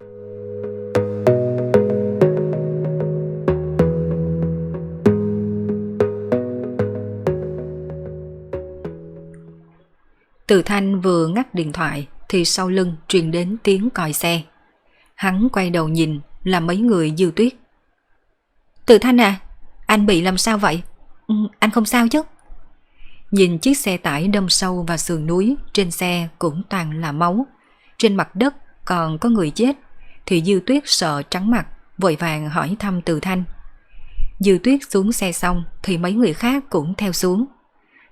Từ Thanh vừa ngắt điện thoại thì sau lưng truyền đến tiếng còi xe. Hắn quay đầu nhìn là mấy người dư tuyết. Từ Thanh à, anh bị làm sao vậy? Ừ, anh không sao chứ? Nhìn chiếc xe tải đâm sâu vào sườn núi, trên xe cũng toàn là máu. Trên mặt đất còn có người chết, thì Dư Tuyết sợ trắng mặt, vội vàng hỏi thăm Từ Thanh. Dư Tuyết xuống xe xong thì mấy người khác cũng theo xuống.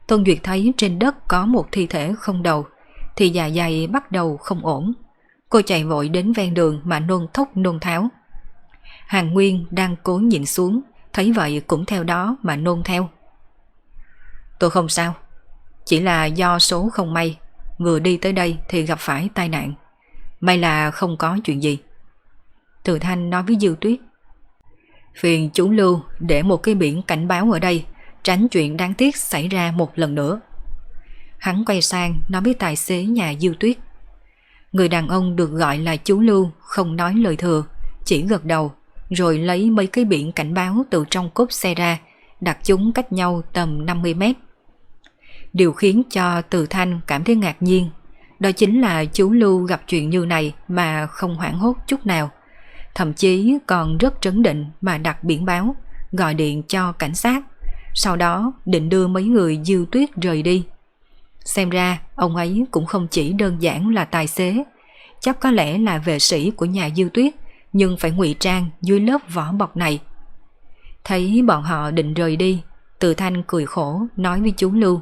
Tôn Duyệt thấy trên đất có một thi thể không đầu, thì dạ dày bắt đầu không ổn. Cô chạy vội đến ven đường mà nôn thốc nôn tháo. Hàng Nguyên đang cố nhịn xuống, thấy vậy cũng theo đó mà nôn theo. Tôi không sao, chỉ là do số không may, vừa đi tới đây thì gặp phải tai nạn. May là không có chuyện gì. Từ Thanh nói với Dư Tuyết. Phiền chú Lưu để một cái biển cảnh báo ở đây, tránh chuyện đáng tiếc xảy ra một lần nữa. Hắn quay sang nói với tài xế nhà Dư Tuyết. Người đàn ông được gọi là chú Lưu không nói lời thừa, chỉ gật đầu, rồi lấy mấy cái biển cảnh báo từ trong cốp xe ra, đặt chúng cách nhau tầm 50 mét. Điều khiến cho Từ Thanh cảm thấy ngạc nhiên, đó chính là chú Lưu gặp chuyện như này mà không hoảng hốt chút nào. Thậm chí còn rất trấn định mà đặt biển báo, gọi điện cho cảnh sát. Sau đó định đưa mấy người dư tuyết rời đi. Xem ra ông ấy cũng không chỉ đơn giản là tài xế, chắc có lẽ là vệ sĩ của nhà dư tuyết, nhưng phải ngụy trang dưới lớp vỏ bọc này. Thấy bọn họ định rời đi, từ thanh cười khổ nói với chú Lưu.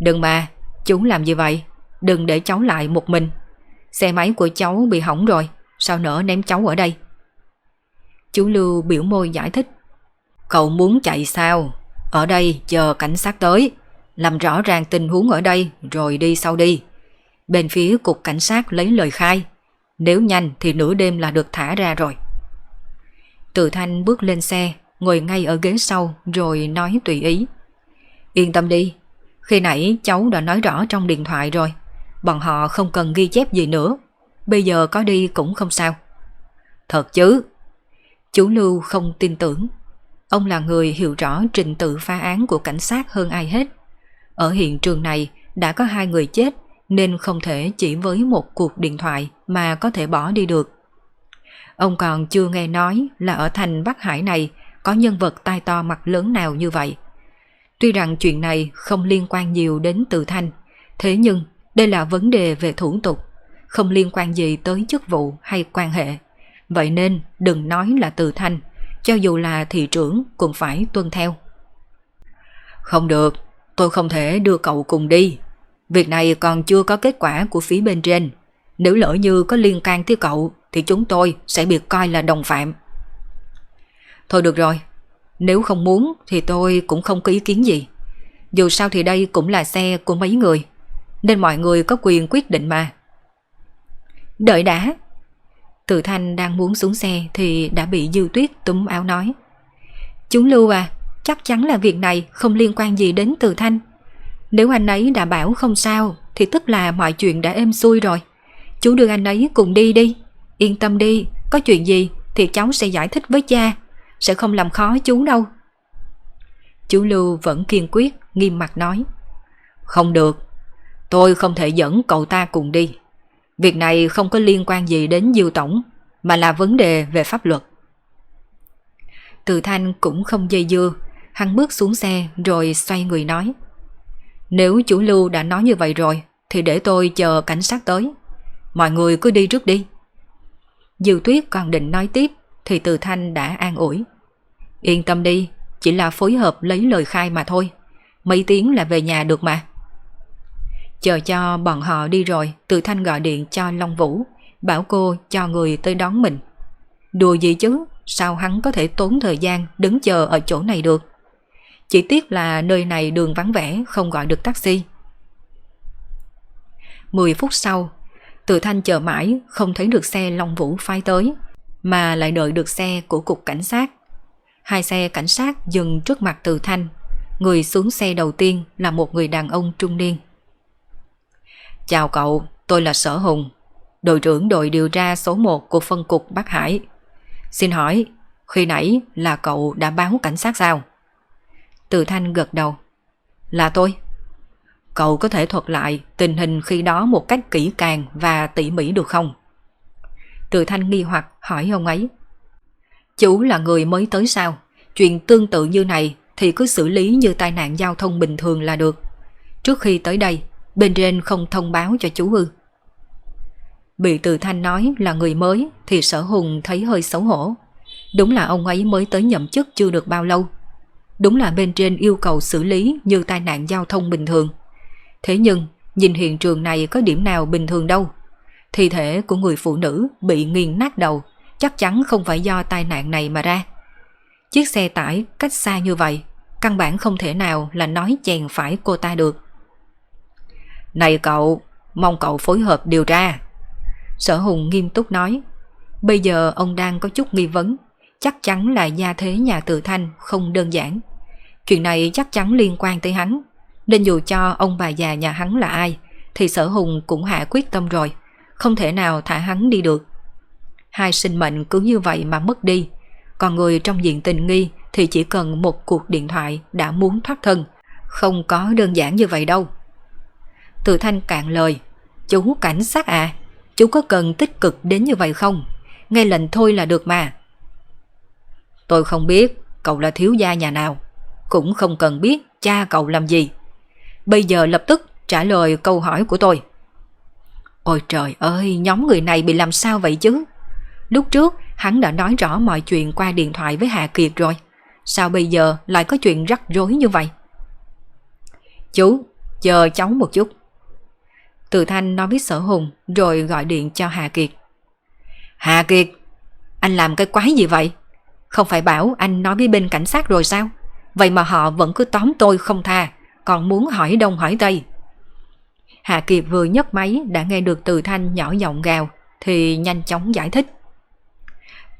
Đừng mà, chú làm gì vậy? Đừng để cháu lại một mình. Xe máy của cháu bị hỏng rồi, sao nỡ ném cháu ở đây? Chú Lưu biểu môi giải thích. Cậu muốn chạy sao? Ở đây chờ cảnh sát tới. Làm rõ ràng tình huống ở đây rồi đi sau đi. Bên phía cục cảnh sát lấy lời khai. Nếu nhanh thì nửa đêm là được thả ra rồi. Từ Thanh bước lên xe, ngồi ngay ở ghế sau rồi nói tùy ý. Yên tâm đi, khi nãy cháu đã nói rõ trong điện thoại rồi. Bọn họ không cần ghi chép gì nữa. Bây giờ có đi cũng không sao. Thật chứ. Chú Lưu không tin tưởng. Ông là người hiểu rõ trình tự phá án của cảnh sát hơn ai hết. Ở hiện trường này đã có hai người chết nên không thể chỉ với một cuộc điện thoại mà có thể bỏ đi được. Ông còn chưa nghe nói là ở thành Bắc Hải này có nhân vật tai to mặt lớn nào như vậy. Tuy rằng chuyện này không liên quan nhiều đến Từ Thanh, thế nhưng đây là vấn đề về thủ tục, không liên quan gì tới chức vụ hay quan hệ. Vậy nên đừng nói là Từ Thanh, cho dù là thị trưởng cũng phải tuân theo. Không được, tôi không thể đưa cậu cùng đi. Việc này còn chưa có kết quả của phía bên trên. Nếu lỡ như có liên can tới cậu thì chúng tôi sẽ bị coi là đồng phạm. Thôi được rồi, nếu không muốn thì tôi cũng không có ý kiến gì. Dù sao thì đây cũng là xe của mấy người, nên mọi người có quyền quyết định mà. Đợi đã. Từ Thanh đang muốn xuống xe thì đã bị Dư Tuyết túm áo nói. Chúng Lưu à, chắc chắn là việc này không liên quan gì đến Từ Thanh. Nếu anh ấy đã bảo không sao thì tức là mọi chuyện đã êm xuôi rồi. Chú đưa anh ấy cùng đi đi. Yên tâm đi, có chuyện gì thì cháu sẽ giải thích với cha. Sẽ không làm khó chú đâu. Chú Lưu vẫn kiên quyết, nghiêm mặt nói. Không được, tôi không thể dẫn cậu ta cùng đi. Việc này không có liên quan gì đến Diêu Tổng, mà là vấn đề về pháp luật. Từ Thanh cũng không dây dưa, hắn bước xuống xe rồi xoay người nói. Nếu chủ lưu đã nói như vậy rồi, thì để tôi chờ cảnh sát tới. Mọi người cứ đi trước đi. Diêu Tuyết còn định nói tiếp, thì Từ Thanh đã an ủi. Yên tâm đi, chỉ là phối hợp lấy lời khai mà thôi. Mấy tiếng là về nhà được mà. Chờ cho bọn họ đi rồi, Từ Thanh gọi điện cho Long Vũ, bảo cô cho người tới đón mình. Đùa gì chứ, sao hắn có thể tốn thời gian đứng chờ ở chỗ này được. Chỉ tiếc là nơi này đường vắng vẻ không gọi được taxi. 10 phút sau, Từ Thanh chờ mãi không thấy được xe Long Vũ phái tới, mà lại đợi được xe của cục cảnh sát. Hai xe cảnh sát dừng trước mặt Từ Thanh. Người xuống xe đầu tiên là một người đàn ông trung niên. Chào cậu, tôi là Sở Hùng, đội trưởng đội điều tra số 1 của phân cục Bắc Hải. Xin hỏi, khi nãy là cậu đã báo cảnh sát sao? Từ Thanh gật đầu. Là tôi. Cậu có thể thuật lại tình hình khi đó một cách kỹ càng và tỉ mỉ được không? Từ Thanh nghi hoặc hỏi ông ấy. Chú là người mới tới sao? Chuyện tương tự như này thì cứ xử lý như tai nạn giao thông bình thường là được. Trước khi tới đây, bên trên không thông báo cho chú ư. Bị Từ Thanh nói là người mới thì sở hùng thấy hơi xấu hổ. Đúng là ông ấy mới tới nhậm chức chưa được bao lâu. Đúng là bên trên yêu cầu xử lý như tai nạn giao thông bình thường. Thế nhưng, nhìn hiện trường này có điểm nào bình thường đâu. Thi thể của người phụ nữ bị nghiền nát đầu, chắc chắn không phải do tai nạn này mà ra. Chiếc xe tải cách xa như vậy, căn bản không thể nào là nói chèn phải cô ta được. Này cậu, mong cậu phối hợp điều tra. Sở Hùng nghiêm túc nói, bây giờ ông đang có chút nghi vấn, chắc chắn là gia thế nhà tự thanh không đơn giản. Chuyện này chắc chắn liên quan tới hắn, nên dù cho ông bà già nhà hắn là ai, thì sở hùng cũng hạ quyết tâm rồi, không thể nào thả hắn đi được. Hai sinh mệnh cứ như vậy mà mất đi, còn người trong diện tình nghi thì chỉ cần một cuộc điện thoại đã muốn thoát thân, không có đơn giản như vậy đâu. Từ thanh cạn lời, chú cảnh sát à, chú có cần tích cực đến như vậy không? Nghe lệnh thôi là được mà. Tôi không biết cậu là thiếu gia nhà nào, cũng không cần biết cha cậu làm gì. Bây giờ lập tức trả lời câu hỏi của tôi. Ôi trời ơi, nhóm người này bị làm sao vậy chứ? Lúc trước, hắn đã nói rõ mọi chuyện qua điện thoại với Hà Kiệt rồi. Sao bây giờ lại có chuyện rắc rối như vậy? Chú, chờ cháu một chút. Từ Thanh nói với Sở Hùng rồi gọi điện cho Hà Kiệt. Hà Kiệt, anh làm cái quái gì vậy? Không phải bảo anh nói với bên cảnh sát rồi sao? Vậy mà họ vẫn cứ tóm tôi không tha, còn muốn hỏi đông hỏi tây. Hạ Kiệt vừa nhấc máy đã nghe được từ thanh nhỏ giọng gào, thì nhanh chóng giải thích.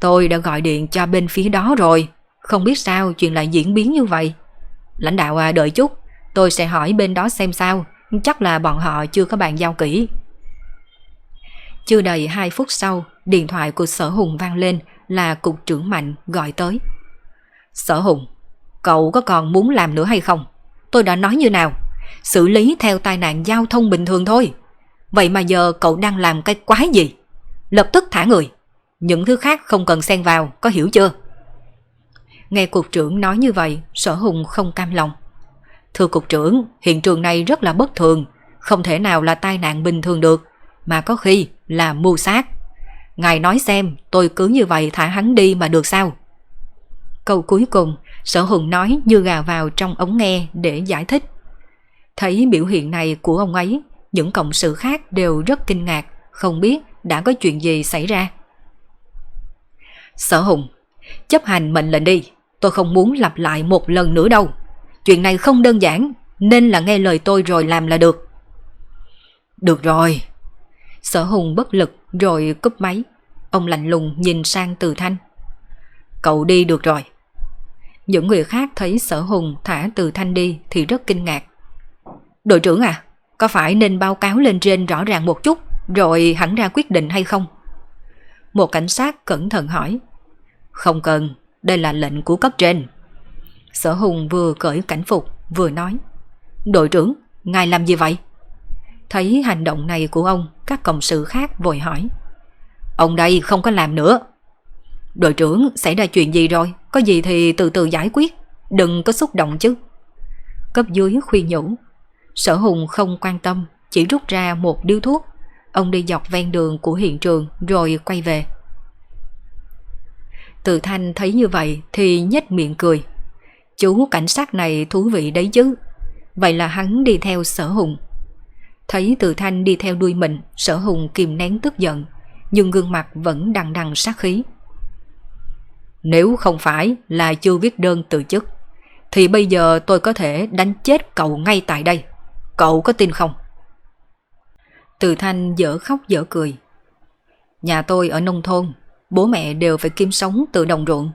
Tôi đã gọi điện cho bên phía đó rồi, không biết sao chuyện lại diễn biến như vậy. Lãnh đạo à đợi chút, tôi sẽ hỏi bên đó xem sao, chắc là bọn họ chưa có bàn giao kỹ. Chưa đầy 2 phút sau, điện thoại của sở hùng vang lên là cục trưởng mạnh gọi tới. Sở hùng, cậu có còn muốn làm nữa hay không? Tôi đã nói như nào? Xử lý theo tai nạn giao thông bình thường thôi. Vậy mà giờ cậu đang làm cái quái gì? Lập tức thả người. Những thứ khác không cần xen vào, có hiểu chưa? Nghe cục trưởng nói như vậy, sở hùng không cam lòng. Thưa cục trưởng, hiện trường này rất là bất thường, không thể nào là tai nạn bình thường được, mà có khi là mưu sát. Ngài nói xem, tôi cứ như vậy thả hắn đi mà được sao? Câu cuối cùng, sở hùng nói như gà vào trong ống nghe để giải thích. Thấy biểu hiện này của ông ấy, những cộng sự khác đều rất kinh ngạc, không biết đã có chuyện gì xảy ra. Sở Hùng, chấp hành mệnh lệnh đi, tôi không muốn lặp lại một lần nữa đâu. Chuyện này không đơn giản, nên là nghe lời tôi rồi làm là được. Được rồi. Sở Hùng bất lực rồi cúp máy. Ông lạnh lùng nhìn sang Từ Thanh. Cậu đi được rồi. Những người khác thấy sở hùng thả Từ Thanh đi thì rất kinh ngạc. Đội trưởng à, có phải nên báo cáo lên trên rõ ràng một chút rồi hẳn ra quyết định hay không? Một cảnh sát cẩn thận hỏi. Không cần, đây là lệnh của cấp trên. Sở Hùng vừa cởi cảnh phục vừa nói. Đội trưởng, ngài làm gì vậy? Thấy hành động này của ông, các cộng sự khác vội hỏi. Ông đây không có làm nữa. Đội trưởng, xảy ra chuyện gì rồi? Có gì thì từ từ giải quyết, đừng có xúc động chứ. Cấp dưới khuyên nhủ. Sở Hùng không quan tâm, chỉ rút ra một điếu thuốc. Ông đi dọc ven đường của hiện trường rồi quay về. Từ Thanh thấy như vậy thì nhếch miệng cười. Chú cảnh sát này thú vị đấy chứ. Vậy là hắn đi theo sở hùng. Thấy từ thanh đi theo đuôi mình, sở hùng kìm nén tức giận. nhưng gương mặt vẫn đằng đằng sát khí. Nếu không phải là chưa viết đơn từ chức, thì bây giờ tôi có thể đánh chết cậu ngay tại đây. Cậu có tin không? Từ Thanh dở khóc dở cười. Nhà tôi ở nông thôn, bố mẹ đều phải kiếm sống từ đồng ruộng.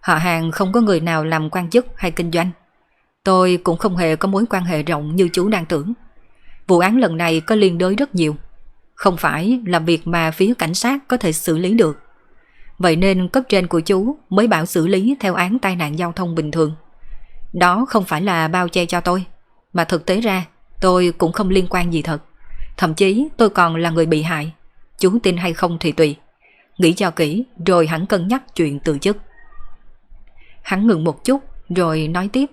Họ hàng không có người nào làm quan chức hay kinh doanh. Tôi cũng không hề có mối quan hệ rộng như chú đang tưởng. Vụ án lần này có liên đới rất nhiều. Không phải là việc mà phía cảnh sát có thể xử lý được. Vậy nên cấp trên của chú mới bảo xử lý theo án tai nạn giao thông bình thường. Đó không phải là bao che cho tôi, mà thực tế ra tôi cũng không liên quan gì thật. Thậm chí tôi còn là người bị hại. Chú tin hay không thì tùy. Nghĩ cho kỹ rồi hẳn cân nhắc chuyện từ chức. Hắn ngừng một chút, rồi nói tiếp.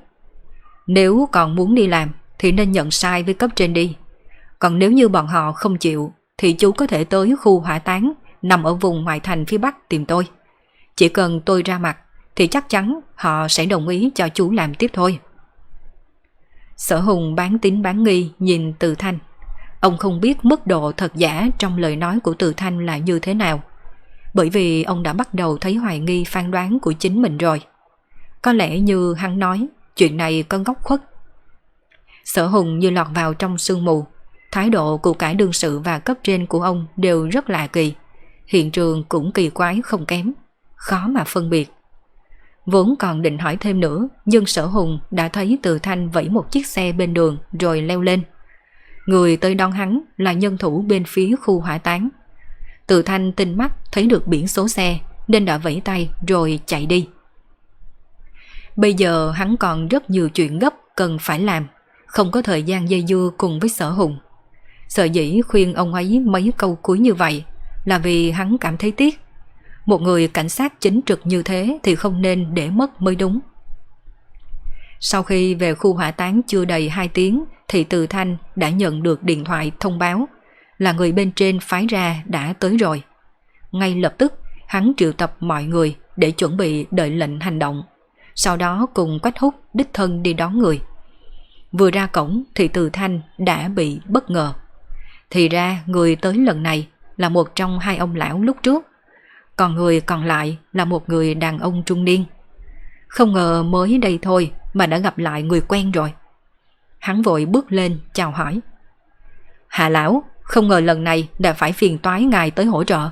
Nếu còn muốn đi làm, thì nên nhận sai với cấp trên đi. Còn nếu như bọn họ không chịu, thì chú có thể tới khu hỏa táng, nằm ở vùng ngoại thành phía bắc tìm tôi. Chỉ cần tôi ra mặt, thì chắc chắn họ sẽ đồng ý cho chú làm tiếp thôi. Sở Hùng bán tín bán nghi nhìn Từ Thanh. Ông không biết mức độ thật giả trong lời nói của Từ Thanh là như thế nào. Bởi vì ông đã bắt đầu thấy hoài nghi phán đoán của chính mình rồi. Có lẽ như hắn nói, chuyện này có góc khuất. Sở Hùng như lọt vào trong sương mù. Thái độ của cả đương sự và cấp trên của ông đều rất lạ kỳ. Hiện trường cũng kỳ quái không kém. Khó mà phân biệt. Vốn còn định hỏi thêm nữa, nhưng sở hùng đã thấy từ thanh vẫy một chiếc xe bên đường rồi leo lên. Người tới đón hắn là nhân thủ bên phía khu hỏa táng. Từ thanh tinh mắt thấy được biển số xe nên đã vẫy tay rồi chạy đi. Bây giờ hắn còn rất nhiều chuyện gấp cần phải làm, không có thời gian dây dưa cùng với sở hùng. sở dĩ khuyên ông ấy mấy câu cuối như vậy là vì hắn cảm thấy tiếc. Một người cảnh sát chính trực như thế thì không nên để mất mới đúng. Sau khi về khu hỏa táng chưa đầy 2 tiếng thì Từ Thanh đã nhận được điện thoại thông báo là người bên trên phái ra đã tới rồi. Ngay lập tức hắn triệu tập mọi người để chuẩn bị đợi lệnh hành động. Sau đó cùng Quách Hút đích thân đi đón người. Vừa ra cổng thì Từ Thanh đã bị bất ngờ. Thì ra người tới lần này là một trong hai ông lão lúc trước. Còn người còn lại là một người đàn ông trung niên. Không ngờ mới đây thôi mà đã gặp lại người quen rồi. Hắn vội bước lên chào hỏi. Hạ lão, không ngờ lần này đã phải phiền toái ngài tới hỗ trợ.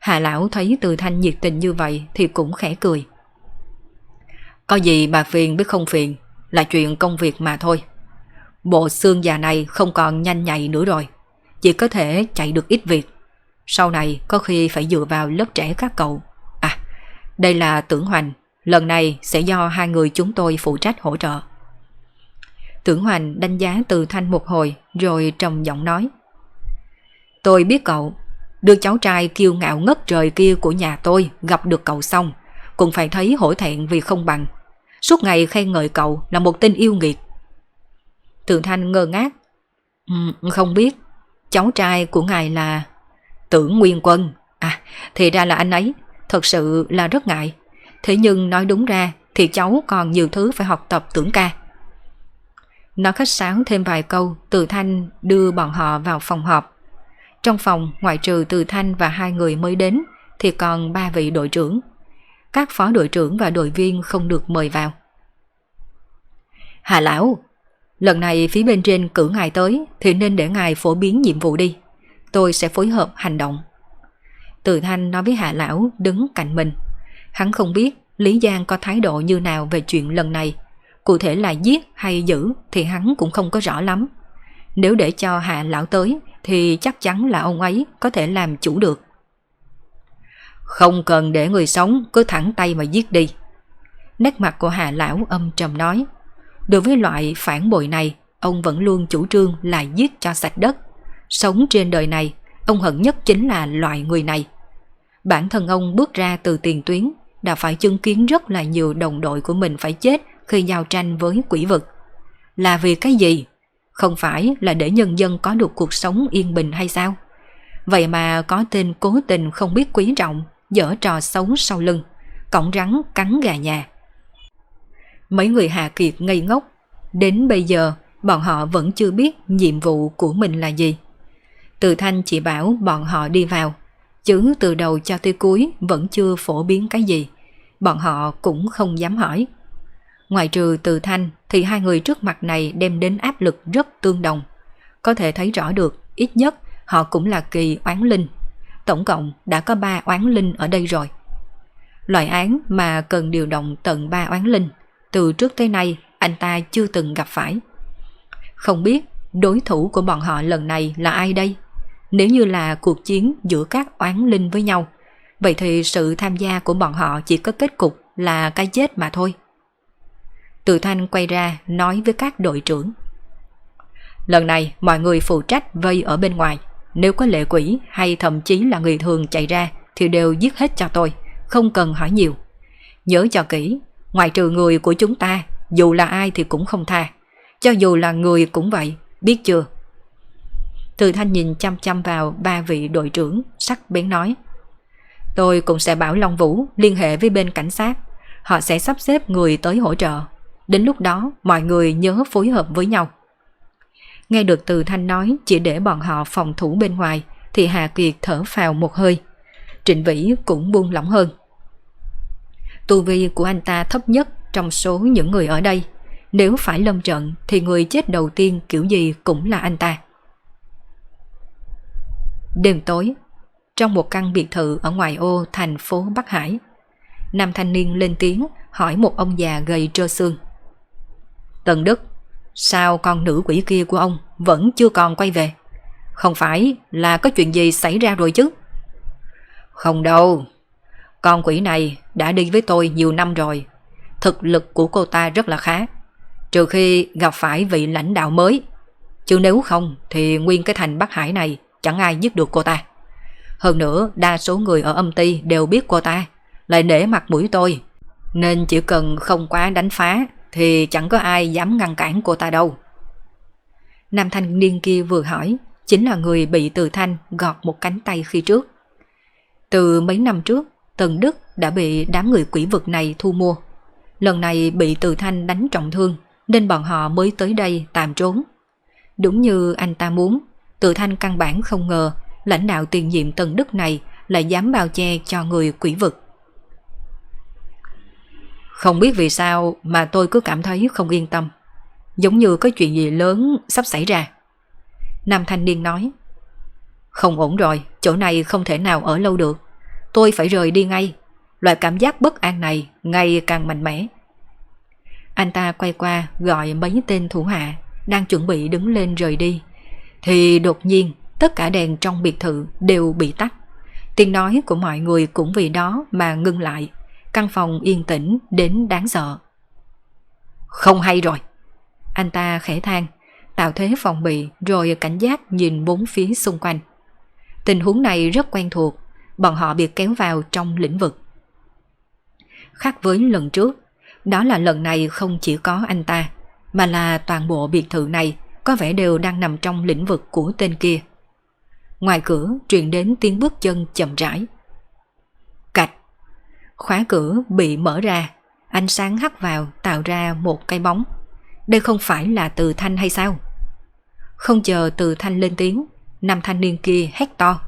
Hạ lão thấy từ thanh nhiệt tình như vậy thì cũng khẽ cười. Có gì mà phiền biết không phiền, là chuyện công việc mà thôi. Bộ xương già này không còn nhanh nhạy nữa rồi, chỉ có thể chạy được ít việc. Sau này có khi phải dựa vào lớp trẻ các cậu. À, đây là Tưởng Hoành, lần này sẽ do hai người chúng tôi phụ trách hỗ trợ. Tưởng Hoành đánh giá từ thanh một hồi rồi trầm giọng nói. Tôi biết cậu, đưa cháu trai kiêu ngạo ngất trời kia của nhà tôi gặp được cậu xong, cũng phải thấy hổ thẹn vì không bằng. Suốt ngày khen ngợi cậu là một tên yêu nghiệt. Tưởng Thanh ngơ ngác. Ừ, không biết, cháu trai của ngài là Tưởng Nguyên Quân. À, thì ra là anh ấy, thật sự là rất ngại. Thế nhưng nói đúng ra thì cháu còn nhiều thứ phải học tập tưởng ca. Nói khách sáo thêm vài câu, Từ Thanh đưa bọn họ vào phòng họp. Trong phòng, ngoại trừ Từ Thanh và hai người mới đến, thì còn ba vị đội trưởng. Các phó đội trưởng và đội viên không được mời vào. Hà Lão, lần này phía bên trên cử ngài tới thì nên để ngài phổ biến nhiệm vụ đi tôi sẽ phối hợp hành động. Từ Thanh nói với Hạ Lão đứng cạnh mình. Hắn không biết Lý Giang có thái độ như nào về chuyện lần này. Cụ thể là giết hay giữ thì hắn cũng không có rõ lắm. Nếu để cho Hạ Lão tới thì chắc chắn là ông ấy có thể làm chủ được. Không cần để người sống cứ thẳng tay mà giết đi. Nét mặt của Hà Lão âm trầm nói. Đối với loại phản bội này, ông vẫn luôn chủ trương là giết cho sạch đất. Sống trên đời này, ông hận nhất chính là loại người này. Bản thân ông bước ra từ tiền tuyến, đã phải chứng kiến rất là nhiều đồng đội của mình phải chết khi giao tranh với quỷ vực. Là vì cái gì? Không phải là để nhân dân có được cuộc sống yên bình hay sao? Vậy mà có tên cố tình không biết quý trọng, dở trò xấu sau lưng, cổng rắn cắn gà nhà. Mấy người Hà Kiệt ngây ngốc, đến bây giờ bọn họ vẫn chưa biết nhiệm vụ của mình là gì. Từ Thanh chỉ bảo bọn họ đi vào, chứ từ đầu cho tới cuối vẫn chưa phổ biến cái gì. Bọn họ cũng không dám hỏi. Ngoài trừ từ thanh thì hai người trước mặt này đem đến áp lực rất tương đồng. Có thể thấy rõ được, ít nhất họ cũng là kỳ oán linh. Tổng cộng đã có ba oán linh ở đây rồi. Loại án mà cần điều động tận ba oán linh, từ trước tới nay anh ta chưa từng gặp phải. Không biết đối thủ của bọn họ lần này là ai đây? Nếu như là cuộc chiến giữa các oán linh với nhau, vậy thì sự tham gia của bọn họ chỉ có kết cục là cái chết mà thôi. Từ Thanh quay ra nói với các đội trưởng. Lần này mọi người phụ trách vây ở bên ngoài. Nếu có lệ quỷ hay thậm chí là người thường chạy ra thì đều giết hết cho tôi, không cần hỏi nhiều. Nhớ cho kỹ, ngoài trừ người của chúng ta, dù là ai thì cũng không tha. Cho dù là người cũng vậy, biết chưa? Từ Thanh nhìn chăm chăm vào ba vị đội trưởng, sắc bén nói. Tôi cũng sẽ bảo Long Vũ liên hệ với bên cảnh sát. Họ sẽ sắp xếp người tới hỗ trợ. Đến lúc đó mọi người nhớ phối hợp với nhau. Nghe được từ Thanh nói chỉ để bọn họ phòng thủ bên ngoài thì Hà Kiệt thở phào một hơi. Trịnh Vĩ cũng buông lỏng hơn. Tu vi của anh ta thấp nhất trong số những người ở đây. Nếu phải lâm trận thì người chết đầu tiên kiểu gì cũng là anh ta. Đêm tối, trong một căn biệt thự ở ngoài ô thành phố Bắc Hải, nam thanh niên lên tiếng hỏi một ông già gầy trơ xương. Tần Đức, sao con nữ quỷ kia của ông vẫn chưa còn quay về? Không phải là có chuyện gì xảy ra rồi chứ? Không đâu, con quỷ này đã đi với tôi nhiều năm rồi. Thực lực của cô ta rất là khá. Trừ khi gặp phải vị lãnh đạo mới. Chứ nếu không thì nguyên cái thành Bắc Hải này chẳng ai giết được cô ta. Hơn nữa đa số người ở âm ty đều biết cô ta, lại nể mặt mũi tôi. Nên chỉ cần không quá đánh phá thì chẳng có ai dám ngăn cản cô ta đâu. Nam thanh niên kia vừa hỏi, chính là người bị từ thanh gọt một cánh tay khi trước. Từ mấy năm trước, Tần Đức đã bị đám người quỷ vực này thu mua. Lần này bị từ thanh đánh trọng thương, nên bọn họ mới tới đây tạm trốn. Đúng như anh ta muốn, từ thanh căn bản không ngờ lãnh đạo tiền nhiệm Tần Đức này lại dám bao che cho người quỷ vực. Không biết vì sao mà tôi cứ cảm thấy không yên tâm. Giống như có chuyện gì lớn sắp xảy ra. Nam thanh niên nói. Không ổn rồi, chỗ này không thể nào ở lâu được. Tôi phải rời đi ngay. Loại cảm giác bất an này ngày càng mạnh mẽ. Anh ta quay qua gọi mấy tên thủ hạ đang chuẩn bị đứng lên rời đi. Thì đột nhiên tất cả đèn trong biệt thự đều bị tắt. Tiếng nói của mọi người cũng vì đó mà ngưng lại. Căn phòng yên tĩnh đến đáng sợ. Không hay rồi. Anh ta khẽ than, tạo thế phòng bị rồi cảnh giác nhìn bốn phía xung quanh. Tình huống này rất quen thuộc, bọn họ bị kéo vào trong lĩnh vực. Khác với lần trước, đó là lần này không chỉ có anh ta, mà là toàn bộ biệt thự này có vẻ đều đang nằm trong lĩnh vực của tên kia. Ngoài cửa truyền đến tiếng bước chân chậm rãi. Khóa cửa bị mở ra, ánh sáng hắt vào tạo ra một cái bóng. Đây không phải là từ thanh hay sao? Không chờ từ thanh lên tiếng, nam thanh niên kia hét to.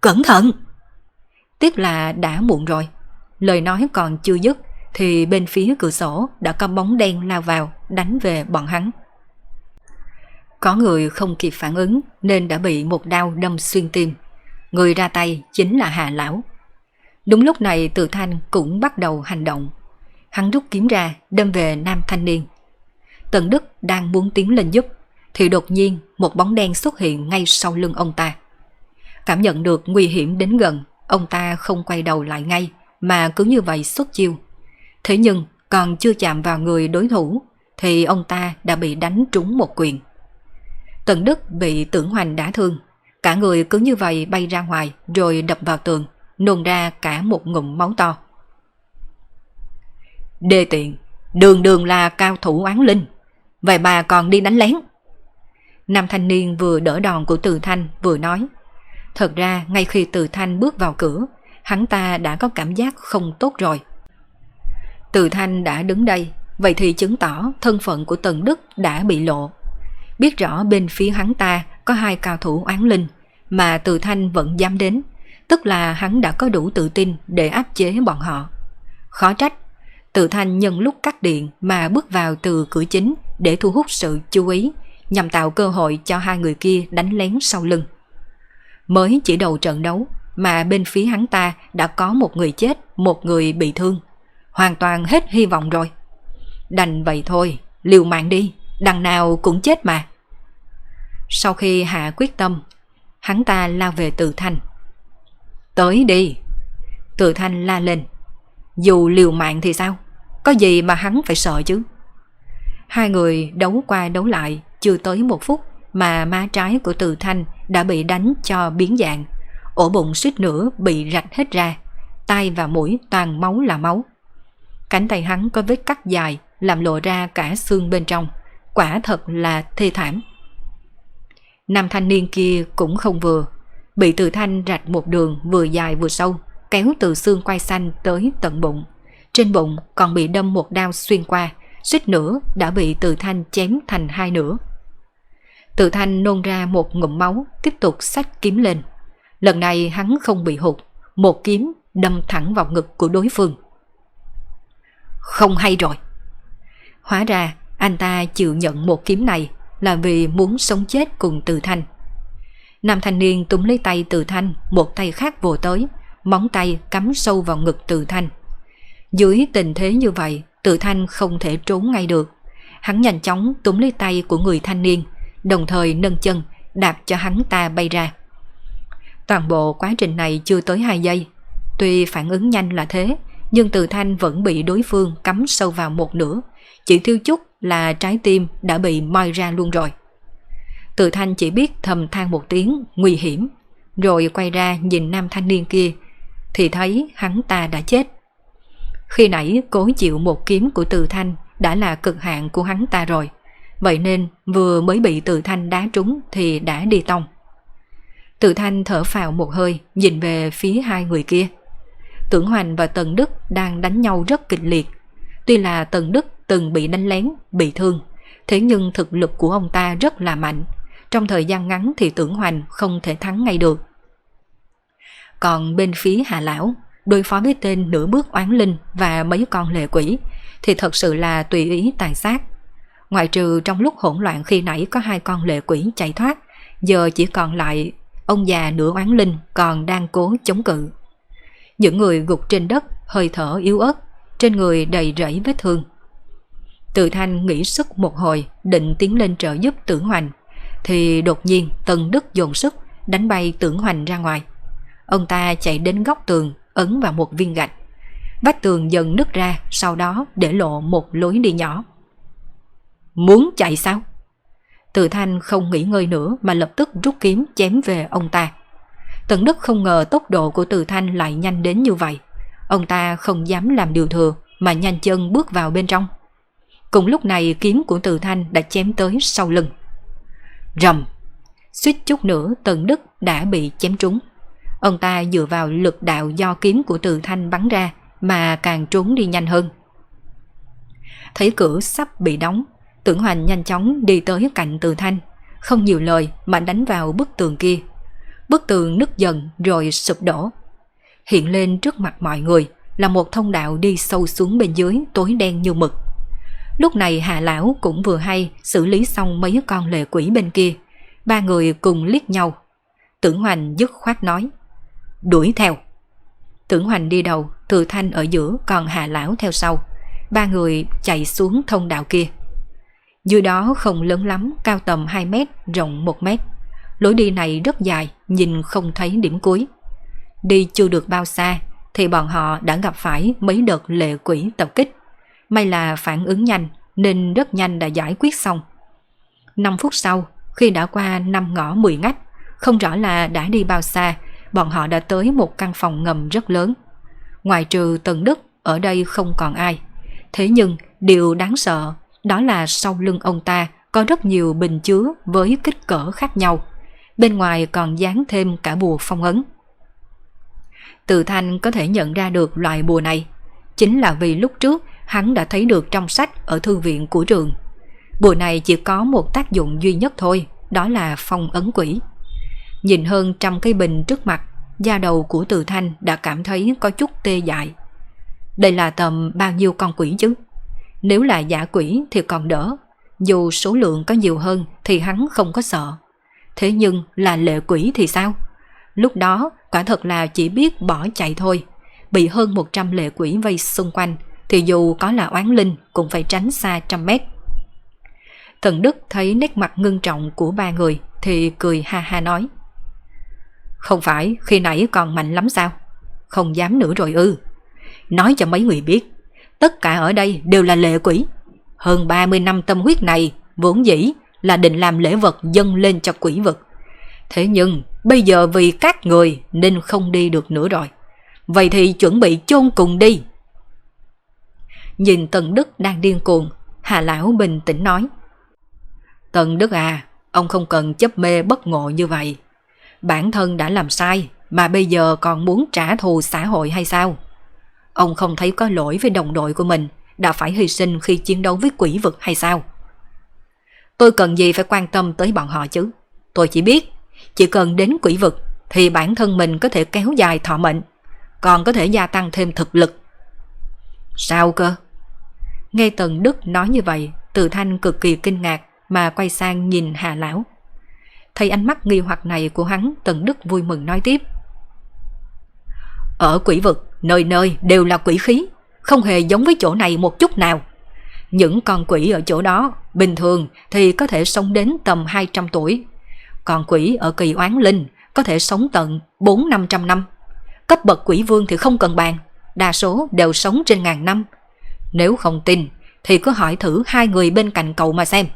Cẩn thận! Tiếc là đã muộn rồi. Lời nói còn chưa dứt thì bên phía cửa sổ đã có bóng đen lao vào đánh về bọn hắn. Có người không kịp phản ứng nên đã bị một đau đâm xuyên tim. Người ra tay chính là Hà Lão. Đúng lúc này Từ Thanh cũng bắt đầu hành động. Hắn rút kiếm ra đâm về nam thanh niên. Tần Đức đang muốn tiến lên giúp thì đột nhiên một bóng đen xuất hiện ngay sau lưng ông ta. Cảm nhận được nguy hiểm đến gần, ông ta không quay đầu lại ngay mà cứ như vậy xuất chiêu. Thế nhưng còn chưa chạm vào người đối thủ thì ông ta đã bị đánh trúng một quyền. Tần Đức bị tưởng hoành đả thương, cả người cứ như vậy bay ra ngoài rồi đập vào tường, nôn ra cả một ngụm máu to. Đê tiện, đường đường là cao thủ oán linh, vậy bà còn đi đánh lén. Nam thanh niên vừa đỡ đòn của Từ Thanh vừa nói. Thật ra ngay khi Từ Thanh bước vào cửa, hắn ta đã có cảm giác không tốt rồi. Từ Thanh đã đứng đây, vậy thì chứng tỏ thân phận của Tần Đức đã bị lộ. Biết rõ bên phía hắn ta có hai cao thủ oán linh, mà Từ Thanh vẫn dám đến, tức là hắn đã có đủ tự tin để áp chế bọn họ. Khó trách, tự thanh nhân lúc cắt điện mà bước vào từ cửa chính để thu hút sự chú ý, nhằm tạo cơ hội cho hai người kia đánh lén sau lưng. Mới chỉ đầu trận đấu mà bên phía hắn ta đã có một người chết, một người bị thương. Hoàn toàn hết hy vọng rồi. Đành vậy thôi, liều mạng đi, đằng nào cũng chết mà. Sau khi hạ quyết tâm, hắn ta lao về tự thành Tới đi. Từ thanh la lên. Dù liều mạng thì sao? Có gì mà hắn phải sợ chứ? Hai người đấu qua đấu lại, chưa tới một phút mà má trái của từ thanh đã bị đánh cho biến dạng. Ổ bụng suýt nữa bị rạch hết ra. tay và mũi toàn máu là máu. Cánh tay hắn có vết cắt dài, làm lộ ra cả xương bên trong. Quả thật là thê thảm. Nam thanh niên kia cũng không vừa. Bị từ thanh rạch một đường vừa dài vừa sâu, kéo từ xương quai xanh tới tận bụng. Trên bụng còn bị đâm một đao xuyên qua, suýt nữa đã bị từ thanh chém thành hai nửa. Từ thanh nôn ra một ngụm máu, tiếp tục xách kiếm lên. Lần này hắn không bị hụt, một kiếm đâm thẳng vào ngực của đối phương. Không hay rồi. Hóa ra anh ta chịu nhận một kiếm này là vì muốn sống chết cùng Từ Thanh. Nam thanh niên túm lấy tay Từ Thanh, một tay khác vồ tới, móng tay cắm sâu vào ngực Từ Thanh. Dưới tình thế như vậy, Từ Thanh không thể trốn ngay được. Hắn nhanh chóng túm lấy tay của người thanh niên, đồng thời nâng chân, đạp cho hắn ta bay ra. Toàn bộ quá trình này chưa tới 2 giây. Tuy phản ứng nhanh là thế, nhưng Từ Thanh vẫn bị đối phương cắm sâu vào một nửa. Chỉ thiếu chút là trái tim đã bị moi ra luôn rồi. Từ thanh chỉ biết thầm than một tiếng nguy hiểm, rồi quay ra nhìn nam thanh niên kia, thì thấy hắn ta đã chết. Khi nãy cố chịu một kiếm của từ thanh đã là cực hạn của hắn ta rồi, vậy nên vừa mới bị từ thanh đá trúng thì đã đi tông. Từ thanh thở phào một hơi, nhìn về phía hai người kia. Tưởng Hoành và Tần Đức đang đánh nhau rất kịch liệt. Tuy là Tần Đức từng bị đánh lén, bị thương. Thế nhưng thực lực của ông ta rất là mạnh. Trong thời gian ngắn thì tưởng hoành không thể thắng ngay được. Còn bên phía Hà Lão, đối phó với tên nửa bước oán linh và mấy con lệ quỷ thì thật sự là tùy ý tài sát. Ngoại trừ trong lúc hỗn loạn khi nãy có hai con lệ quỷ chạy thoát, giờ chỉ còn lại ông già nửa oán linh còn đang cố chống cự. Những người gục trên đất, hơi thở yếu ớt, trên người đầy rẫy vết thương. Từ thanh nghĩ sức một hồi định tiến lên trợ giúp tưởng hoành. Thì đột nhiên Tần Đức dồn sức, đánh bay tưởng hoành ra ngoài. Ông ta chạy đến góc tường, ấn vào một viên gạch. Vách tường dần nứt ra, sau đó để lộ một lối đi nhỏ. Muốn chạy sao? Từ thanh không nghỉ ngơi nữa mà lập tức rút kiếm chém về ông ta. Tần Đức không ngờ tốc độ của Từ Thanh lại nhanh đến như vậy. Ông ta không dám làm điều thừa mà nhanh chân bước vào bên trong. Cùng lúc này kiếm của Từ Thanh đã chém tới sau lưng. Rầm! Suýt chút nữa Tần Đức đã bị chém trúng. Ông ta dựa vào lực đạo do kiếm của Từ Thanh bắn ra mà càng trốn đi nhanh hơn. Thấy cửa sắp bị đóng, tưởng hoành nhanh chóng đi tới cạnh Từ Thanh, không nhiều lời mà đánh vào bức tường kia. Bức tường nứt dần rồi sụp đổ. Hiện lên trước mặt mọi người là một thông đạo đi sâu xuống bên dưới tối đen như mực. Lúc này Hà Lão cũng vừa hay xử lý xong mấy con lệ quỷ bên kia. Ba người cùng liếc nhau. Tưởng Hoành dứt khoát nói. Đuổi theo. Tưởng Hoành đi đầu, Thừa Thanh ở giữa còn Hà Lão theo sau. Ba người chạy xuống thông đạo kia. Dưới đó không lớn lắm, cao tầm 2 mét, rộng 1 mét. Lối đi này rất dài, nhìn không thấy điểm cuối. Đi chưa được bao xa, thì bọn họ đã gặp phải mấy đợt lệ quỷ tập kích. May là phản ứng nhanh nên rất nhanh đã giải quyết xong. 5 phút sau, khi đã qua năm ngõ 10 ngách, không rõ là đã đi bao xa, bọn họ đã tới một căn phòng ngầm rất lớn. Ngoài trừ Tần Đức, ở đây không còn ai. Thế nhưng, điều đáng sợ đó là sau lưng ông ta có rất nhiều bình chứa với kích cỡ khác nhau. Bên ngoài còn dán thêm cả bùa phong ấn. Từ Thanh có thể nhận ra được loại bùa này. Chính là vì lúc trước hắn đã thấy được trong sách ở thư viện của trường. Bùa này chỉ có một tác dụng duy nhất thôi, đó là phong ấn quỷ. Nhìn hơn trăm cây bình trước mặt, da đầu của Từ Thanh đã cảm thấy có chút tê dại. Đây là tầm bao nhiêu con quỷ chứ? Nếu là giả quỷ thì còn đỡ, dù số lượng có nhiều hơn thì hắn không có sợ. Thế nhưng là lệ quỷ thì sao? Lúc đó quả thật là chỉ biết bỏ chạy thôi. Bị hơn 100 lệ quỷ vây xung quanh thì dù có là oán linh cũng phải tránh xa trăm mét. Thần Đức thấy nét mặt ngưng trọng của ba người thì cười ha ha nói. Không phải khi nãy còn mạnh lắm sao? Không dám nữa rồi ư. Nói cho mấy người biết, tất cả ở đây đều là lệ quỷ. Hơn 30 năm tâm huyết này vốn dĩ là định làm lễ vật dâng lên cho quỷ vật. Thế nhưng bây giờ vì các người nên không đi được nữa rồi. Vậy thì chuẩn bị chôn cùng đi. Nhìn Tần Đức đang điên cuồng, Hà Lão bình tĩnh nói. Tần Đức à, ông không cần chấp mê bất ngộ như vậy. Bản thân đã làm sai mà bây giờ còn muốn trả thù xã hội hay sao? Ông không thấy có lỗi với đồng đội của mình đã phải hy sinh khi chiến đấu với quỷ vực hay sao? Tôi cần gì phải quan tâm tới bọn họ chứ? Tôi chỉ biết, chỉ cần đến quỷ vực thì bản thân mình có thể kéo dài thọ mệnh, còn có thể gia tăng thêm thực lực. Sao cơ? Nghe Tần Đức nói như vậy, Từ Thanh cực kỳ kinh ngạc mà quay sang nhìn Hà Lão. Thấy ánh mắt nghi hoặc này của hắn, Tần Đức vui mừng nói tiếp. Ở quỷ vực, nơi nơi đều là quỷ khí, không hề giống với chỗ này một chút nào. Những con quỷ ở chỗ đó, bình thường thì có thể sống đến tầm 200 tuổi. Còn quỷ ở kỳ oán linh có thể sống tận 4-500 năm. Cấp bậc quỷ vương thì không cần bàn, đa số đều sống trên ngàn năm. Nếu không tin, thì cứ hỏi thử hai người bên cạnh cậu mà xem.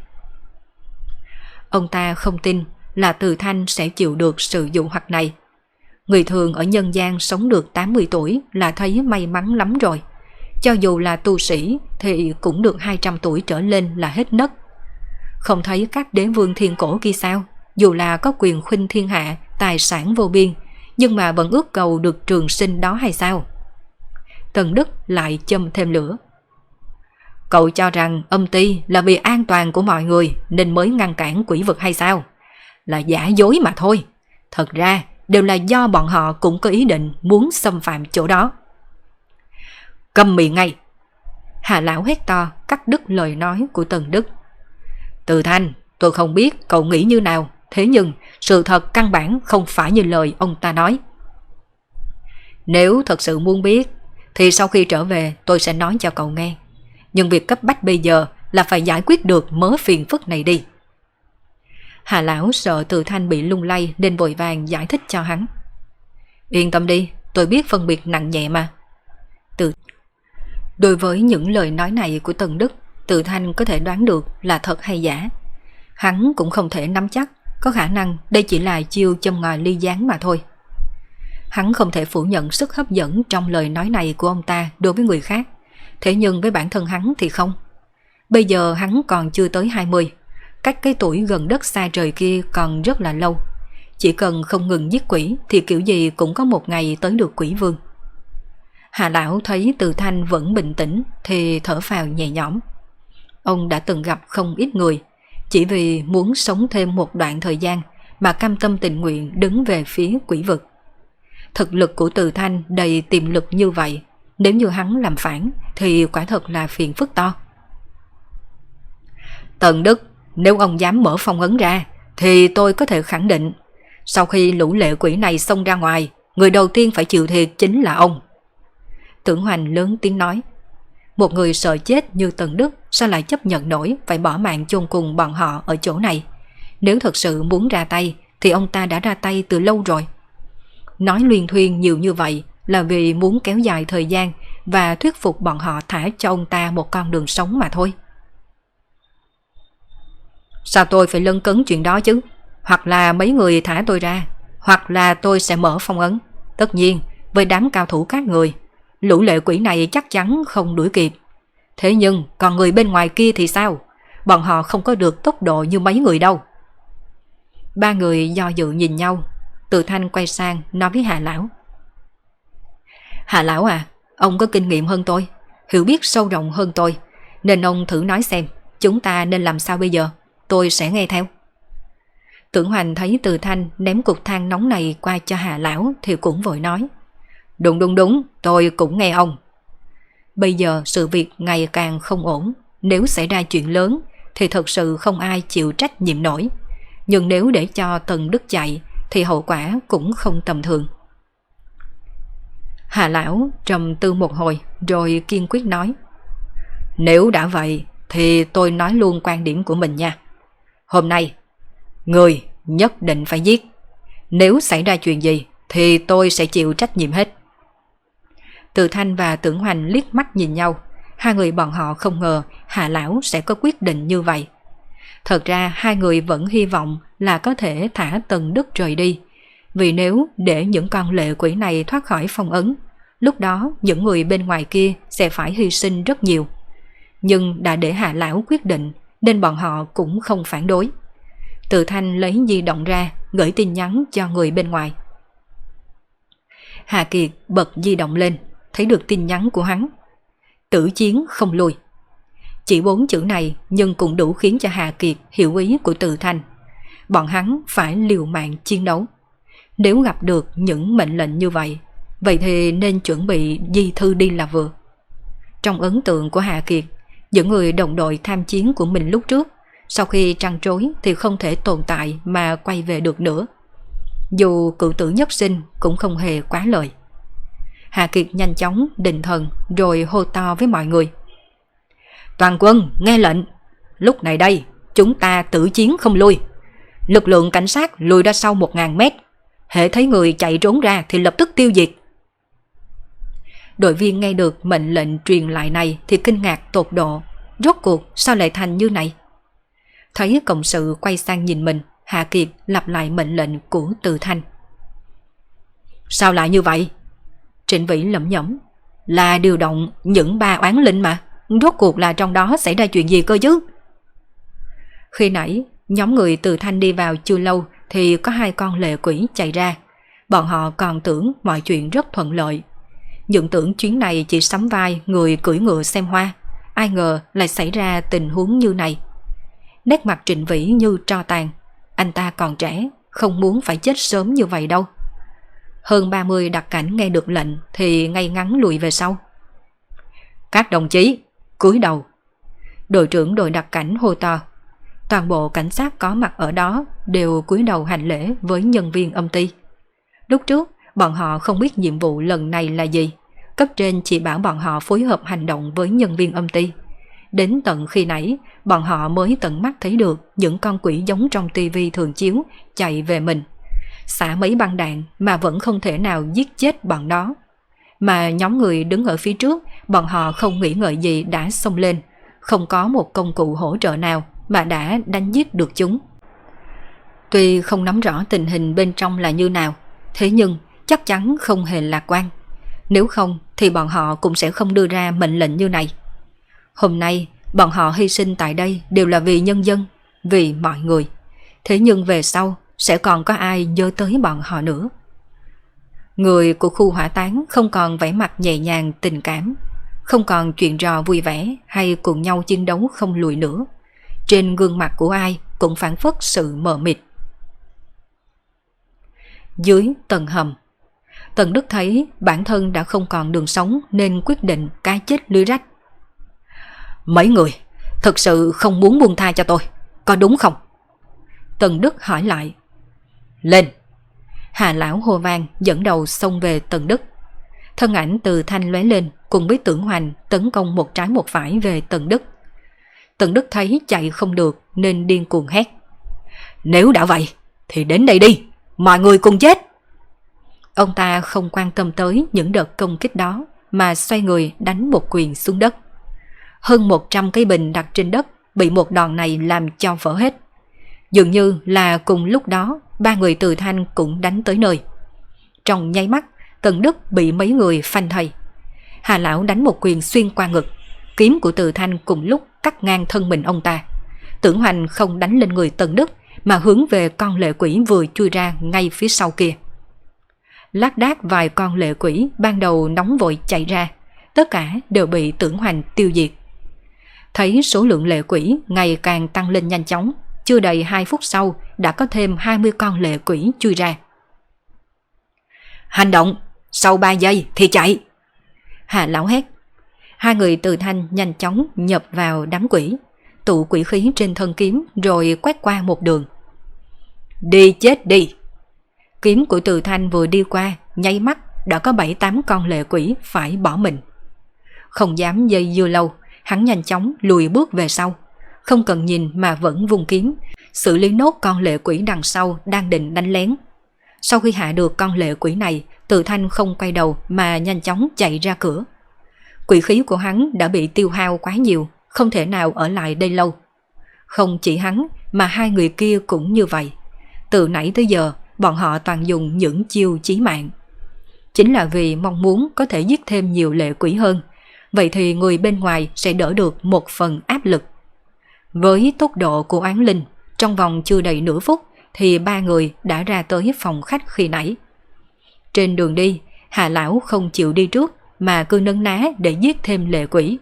Ông ta không tin là Từ Thanh sẽ chịu được sự dụ hoặc này. Người thường ở nhân gian sống được 80 tuổi là thấy may mắn lắm rồi. Cho dù là tu sĩ thì cũng được 200 tuổi trở lên là hết nấc. Không thấy các đế vương thiên cổ kia sao? Dù là có quyền khuynh thiên hạ, tài sản vô biên, nhưng mà vẫn ước cầu được trường sinh đó hay sao? Tần Đức lại châm thêm lửa. Cậu cho rằng âm ty là vì an toàn của mọi người nên mới ngăn cản quỷ vực hay sao? Là giả dối mà thôi. Thật ra đều là do bọn họ cũng có ý định muốn xâm phạm chỗ đó. Cầm miệng ngay. Hà lão hét to cắt đứt lời nói của Tần Đức. Từ thanh, tôi không biết cậu nghĩ như nào, thế nhưng sự thật căn bản không phải như lời ông ta nói. Nếu thật sự muốn biết, thì sau khi trở về tôi sẽ nói cho cậu nghe. Nhưng việc cấp bách bây giờ là phải giải quyết được mớ phiền phức này đi. Hà lão sợ từ thanh bị lung lay nên vội vàng giải thích cho hắn. Yên tâm đi, tôi biết phân biệt nặng nhẹ mà. Từ Đối với những lời nói này của Tần Đức, Từ Thanh có thể đoán được là thật hay giả. Hắn cũng không thể nắm chắc, có khả năng đây chỉ là chiêu châm ngòi ly gián mà thôi. Hắn không thể phủ nhận sức hấp dẫn trong lời nói này của ông ta đối với người khác. Thế nhưng với bản thân hắn thì không. Bây giờ hắn còn chưa tới 20. Cách cái tuổi gần đất xa trời kia còn rất là lâu. Chỉ cần không ngừng giết quỷ thì kiểu gì cũng có một ngày tới được quỷ vương. Hà Lão thấy Từ Thanh vẫn bình tĩnh thì thở phào nhẹ nhõm. Ông đã từng gặp không ít người, chỉ vì muốn sống thêm một đoạn thời gian mà cam tâm tình nguyện đứng về phía quỷ vực. Thực lực của Từ Thanh đầy tiềm lực như vậy, nếu như hắn làm phản thì quả thật là phiền phức to. Tần Đức, nếu ông dám mở phong ấn ra thì tôi có thể khẳng định sau khi lũ lệ quỷ này xông ra ngoài, người đầu tiên phải chịu thiệt chính là ông. Tưởng Hoành lớn tiếng nói. Một người sợ chết như Tần Đức sao lại chấp nhận nổi phải bỏ mạng chôn cùng bọn họ ở chỗ này. Nếu thật sự muốn ra tay thì ông ta đã ra tay từ lâu rồi. Nói luyên thuyên nhiều như vậy là vì muốn kéo dài thời gian và thuyết phục bọn họ thả cho ông ta một con đường sống mà thôi. Sao tôi phải lân cấn chuyện đó chứ? Hoặc là mấy người thả tôi ra, hoặc là tôi sẽ mở phong ấn. Tất nhiên, với đám cao thủ các người, lũ lệ quỷ này chắc chắn không đuổi kịp. Thế nhưng còn người bên ngoài kia thì sao? Bọn họ không có được tốc độ như mấy người đâu. Ba người do dự nhìn nhau, từ thanh quay sang nói với Hà Lão. Hà Lão à, ông có kinh nghiệm hơn tôi, hiểu biết sâu rộng hơn tôi, nên ông thử nói xem chúng ta nên làm sao bây giờ, tôi sẽ nghe theo. Tưởng Hoành thấy Từ Thanh ném cục than nóng này qua cho Hà Lão thì cũng vội nói. Đúng đúng đúng, tôi cũng nghe ông. Bây giờ sự việc ngày càng không ổn, nếu xảy ra chuyện lớn thì thật sự không ai chịu trách nhiệm nổi. Nhưng nếu để cho Tần Đức chạy thì hậu quả cũng không tầm thường. Hà Lão trầm tư một hồi rồi kiên quyết nói. Nếu đã vậy thì tôi nói luôn quan điểm của mình nha. Hôm nay, người nhất định phải giết. Nếu xảy ra chuyện gì thì tôi sẽ chịu trách nhiệm hết. Từ Thanh và Tưởng Hoành liếc mắt nhìn nhau. Hai người bọn họ không ngờ Hà Lão sẽ có quyết định như vậy. Thật ra hai người vẫn hy vọng là có thể thả Tần Đức rời đi. Vì nếu để những con lệ quỷ này thoát khỏi phong ấn, lúc đó những người bên ngoài kia sẽ phải hy sinh rất nhiều. Nhưng đã để hạ Lão quyết định nên bọn họ cũng không phản đối. Từ Thanh lấy di động ra gửi tin nhắn cho người bên ngoài. Hà Kiệt bật di động lên, thấy được tin nhắn của hắn. Tử chiến không lùi. Chỉ bốn chữ này nhưng cũng đủ khiến cho Hà Kiệt hiểu ý của Từ Thanh. Bọn hắn phải liều mạng chiến đấu. Nếu gặp được những mệnh lệnh như vậy, vậy thì nên chuẩn bị di thư đi là vừa. Trong ấn tượng của Hà Kiệt, những người đồng đội tham chiến của mình lúc trước, sau khi trăng trối thì không thể tồn tại mà quay về được nữa. Dù cựu tử nhất sinh cũng không hề quá lời. Hà Kiệt nhanh chóng định thần rồi hô to với mọi người. Toàn quân nghe lệnh, lúc này đây chúng ta tử chiến không lui. Lực lượng cảnh sát lùi ra sau 1.000 mét. Hệ thấy người chạy trốn ra thì lập tức tiêu diệt. Đội viên nghe được mệnh lệnh truyền lại này thì kinh ngạc tột độ. Rốt cuộc sao lại thành như này? Thấy cộng sự quay sang nhìn mình, Hạ Kiệt lặp lại mệnh lệnh của Từ Thanh. Sao lại như vậy? Trịnh Vĩ lẩm nhẩm. Là điều động những ba oán linh mà. Rốt cuộc là trong đó xảy ra chuyện gì cơ chứ? Khi nãy, nhóm người từ thanh đi vào chưa lâu thì có hai con lệ quỷ chạy ra. Bọn họ còn tưởng mọi chuyện rất thuận lợi nhận tưởng chuyến này chỉ sắm vai người cưỡi ngựa xem hoa. Ai ngờ lại xảy ra tình huống như này. Nét mặt trịnh vĩ như tro tàn. Anh ta còn trẻ, không muốn phải chết sớm như vậy đâu. Hơn 30 đặc cảnh nghe được lệnh thì ngay ngắn lùi về sau. Các đồng chí, cúi đầu. Đội trưởng đội đặc cảnh hô to. Toàn bộ cảnh sát có mặt ở đó đều cúi đầu hành lễ với nhân viên âm ty. Lúc trước, bọn họ không biết nhiệm vụ lần này là gì. Cấp trên chỉ bảo bọn họ phối hợp hành động với nhân viên âm ty. Đến tận khi nãy, bọn họ mới tận mắt thấy được những con quỷ giống trong tivi thường chiếu chạy về mình xả mấy băng đạn mà vẫn không thể nào giết chết bọn đó. Mà nhóm người đứng ở phía trước, bọn họ không nghĩ ngợi gì đã xông lên, không có một công cụ hỗ trợ nào mà đã đánh giết được chúng. Tuy không nắm rõ tình hình bên trong là như nào, thế nhưng chắc chắn không hề lạc quan. Nếu không thì bọn họ cũng sẽ không đưa ra mệnh lệnh như này. Hôm nay, bọn họ hy sinh tại đây đều là vì nhân dân, vì mọi người. Thế nhưng về sau, sẽ còn có ai nhớ tới bọn họ nữa. Người của khu hỏa táng không còn vẻ mặt nhẹ nhàng tình cảm, không còn chuyện trò vui vẻ hay cùng nhau chiến đấu không lùi nữa. Trên gương mặt của ai cũng phản phất sự mờ mịt. Dưới tầng hầm Tần Đức thấy bản thân đã không còn đường sống nên quyết định cái chết lưới rách. Mấy người, thực sự không muốn buông tha cho tôi, có đúng không? Tần Đức hỏi lại. Lên! Hà lão hồ vang dẫn đầu xông về Tần Đức. Thân ảnh từ thanh lóe lên cùng với tưởng hoành tấn công một trái một phải về Tần Đức. Tần Đức thấy chạy không được nên điên cuồng hét. Nếu đã vậy thì đến đây đi, mọi người cùng chết. Ông ta không quan tâm tới những đợt công kích đó mà xoay người đánh một quyền xuống đất. Hơn 100 cây bình đặt trên đất bị một đòn này làm cho vỡ hết. Dường như là cùng lúc đó ba người từ thanh cũng đánh tới nơi. Trong nháy mắt, Tần Đức bị mấy người phanh thầy. Hà Lão đánh một quyền xuyên qua ngực, kiếm của từ thanh cùng lúc cắt ngang thân mình ông ta. Tưởng hoành không đánh lên người Tần Đức mà hướng về con lệ quỷ vừa chui ra ngay phía sau kia. Lát đác vài con lệ quỷ ban đầu nóng vội chạy ra, tất cả đều bị tưởng hoành tiêu diệt. Thấy số lượng lệ quỷ ngày càng tăng lên nhanh chóng, chưa đầy 2 phút sau đã có thêm 20 con lệ quỷ chui ra. Hành động, sau 3 giây thì chạy. Hà lão hét. Hai người từ thanh nhanh chóng nhập vào đám quỷ, tụ quỷ khí trên thân kiếm rồi quét qua một đường. Đi chết đi! Kiếm của từ thanh vừa đi qua, nháy mắt đã có 7-8 con lệ quỷ phải bỏ mình. Không dám dây dưa lâu, hắn nhanh chóng lùi bước về sau. Không cần nhìn mà vẫn vùng kiếm, xử lý nốt con lệ quỷ đằng sau đang định đánh lén. Sau khi hạ được con lệ quỷ này, từ thanh không quay đầu mà nhanh chóng chạy ra cửa. Quỷ khí của hắn đã bị tiêu hao quá nhiều, không thể nào ở lại đây lâu. Không chỉ hắn mà hai người kia cũng như vậy. Từ nãy tới giờ, bọn họ toàn dùng những chiêu chí mạng. Chính là vì mong muốn có thể giết thêm nhiều lệ quỷ hơn, vậy thì người bên ngoài sẽ đỡ được một phần áp lực. Với tốc độ của oán linh, trong vòng chưa đầy nửa phút thì ba người đã ra tới phòng khách khi nãy. Trên đường đi, Hà Lão không chịu đi trước mà cứ nấn ná để giết thêm lệ quỷ.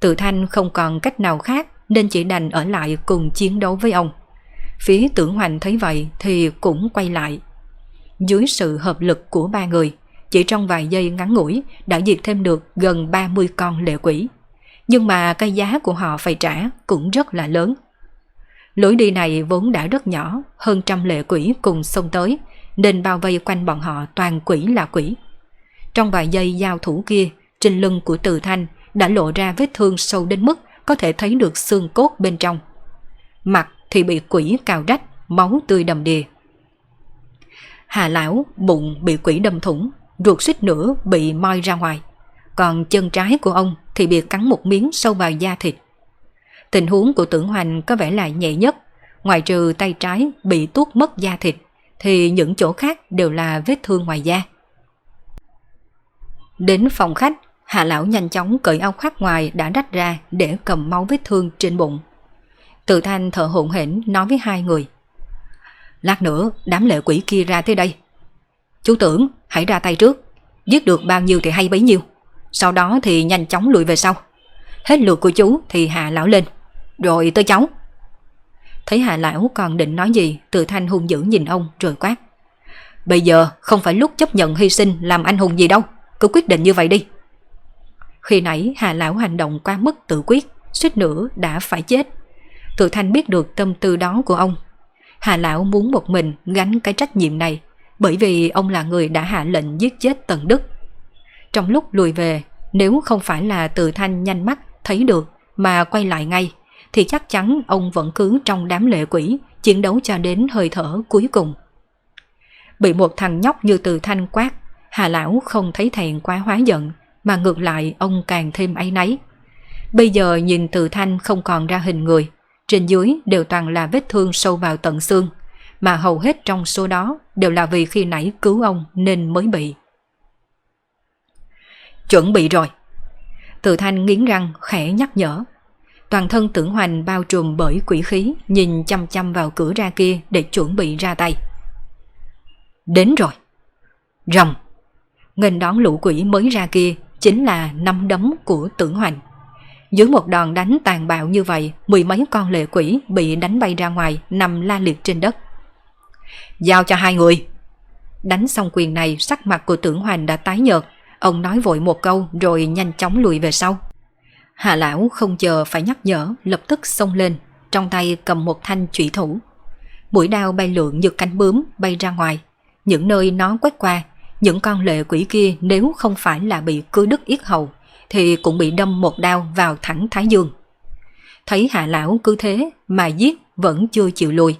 Tự thanh không còn cách nào khác nên chỉ đành ở lại cùng chiến đấu với ông. Phía tưởng hoành thấy vậy thì cũng quay lại. Dưới sự hợp lực của ba người, chỉ trong vài giây ngắn ngủi đã diệt thêm được gần 30 con lệ quỷ. Nhưng mà cái giá của họ phải trả cũng rất là lớn. Lối đi này vốn đã rất nhỏ, hơn trăm lệ quỷ cùng xông tới, nên bao vây quanh bọn họ toàn quỷ là quỷ. Trong vài giây giao thủ kia, trên lưng của Từ Thanh đã lộ ra vết thương sâu đến mức có thể thấy được xương cốt bên trong. Mặt thì bị quỷ cào rách, máu tươi đầm đìa. Hà lão bụng bị quỷ đâm thủng, ruột xích nữa bị moi ra ngoài. Còn chân trái của ông thì bị cắn một miếng sâu vào da thịt. Tình huống của tưởng hoành có vẻ là nhẹ nhất, ngoài trừ tay trái bị tuốt mất da thịt, thì những chỗ khác đều là vết thương ngoài da. Đến phòng khách, Hạ lão nhanh chóng cởi áo khoác ngoài đã rách ra để cầm máu vết thương trên bụng. Tự thanh thở hổn hển nói với hai người. Lát nữa đám lệ quỷ kia ra tới đây. Chú tưởng hãy ra tay trước, giết được bao nhiêu thì hay bấy nhiêu. Sau đó thì nhanh chóng lùi về sau. Hết lượt của chú thì hạ lão lên. Rồi tới cháu. Thấy hạ lão còn định nói gì, tự thanh hung dữ nhìn ông rồi quát. Bây giờ không phải lúc chấp nhận hy sinh làm anh hùng gì đâu, cứ quyết định như vậy đi. Khi nãy Hà Lão hành động quá mức tự quyết, suýt nữa đã phải chết. Tự Thanh biết được tâm tư đó của ông. Hà Lão muốn một mình gánh cái trách nhiệm này, bởi vì ông là người đã hạ lệnh giết chết Tần Đức. Trong lúc lùi về, nếu không phải là Tự Thanh nhanh mắt thấy được mà quay lại ngay, thì chắc chắn ông vẫn cứ trong đám lệ quỷ chiến đấu cho đến hơi thở cuối cùng. Bị một thằng nhóc như Từ Thanh quát, Hà Lão không thấy thèn quá hóa giận, mà ngược lại ông càng thêm áy náy. Bây giờ nhìn từ thanh không còn ra hình người, trên dưới đều toàn là vết thương sâu vào tận xương, mà hầu hết trong số đó đều là vì khi nãy cứu ông nên mới bị. Chuẩn bị rồi. Từ thanh nghiến răng khẽ nhắc nhở. Toàn thân tưởng hoành bao trùm bởi quỷ khí nhìn chăm chăm vào cửa ra kia để chuẩn bị ra tay. Đến rồi. rồng, Nghênh đón lũ quỷ mới ra kia chính là năm đấm của tưởng hoành. Dưới một đòn đánh tàn bạo như vậy, mười mấy con lệ quỷ bị đánh bay ra ngoài, nằm la liệt trên đất. Giao cho hai người. Đánh xong quyền này, sắc mặt của tưởng hoành đã tái nhợt. Ông nói vội một câu rồi nhanh chóng lùi về sau. Hạ lão không chờ phải nhắc nhở, lập tức xông lên, trong tay cầm một thanh trụy thủ. Mũi đao bay lượn như cánh bướm bay ra ngoài. Những nơi nó quét qua những con lệ quỷ kia nếu không phải là bị cưa đứt yết hầu thì cũng bị đâm một đao vào thẳng thái dương. Thấy hạ lão cứ thế mà giết vẫn chưa chịu lùi.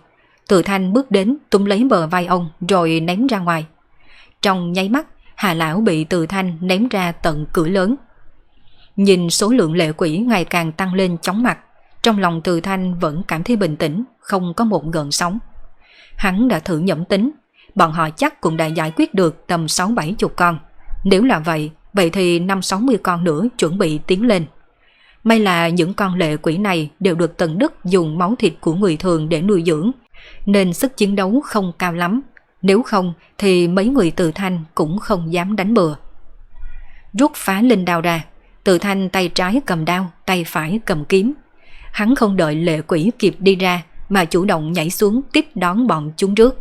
Từ thanh bước đến túm lấy bờ vai ông rồi ném ra ngoài. Trong nháy mắt, hạ lão bị từ thanh ném ra tận cửa lớn. Nhìn số lượng lệ quỷ ngày càng tăng lên chóng mặt, trong lòng từ thanh vẫn cảm thấy bình tĩnh, không có một gợn sóng. Hắn đã thử nhẩm tính, bọn họ chắc cũng đã giải quyết được tầm 6-7 chục con. Nếu là vậy, vậy thì 5-60 con nữa chuẩn bị tiến lên. May là những con lệ quỷ này đều được Tần Đức dùng máu thịt của người thường để nuôi dưỡng, nên sức chiến đấu không cao lắm. Nếu không thì mấy người từ thanh cũng không dám đánh bừa. Rút phá linh đao ra, từ thanh tay trái cầm đao, tay phải cầm kiếm. Hắn không đợi lệ quỷ kịp đi ra mà chủ động nhảy xuống tiếp đón bọn chúng trước.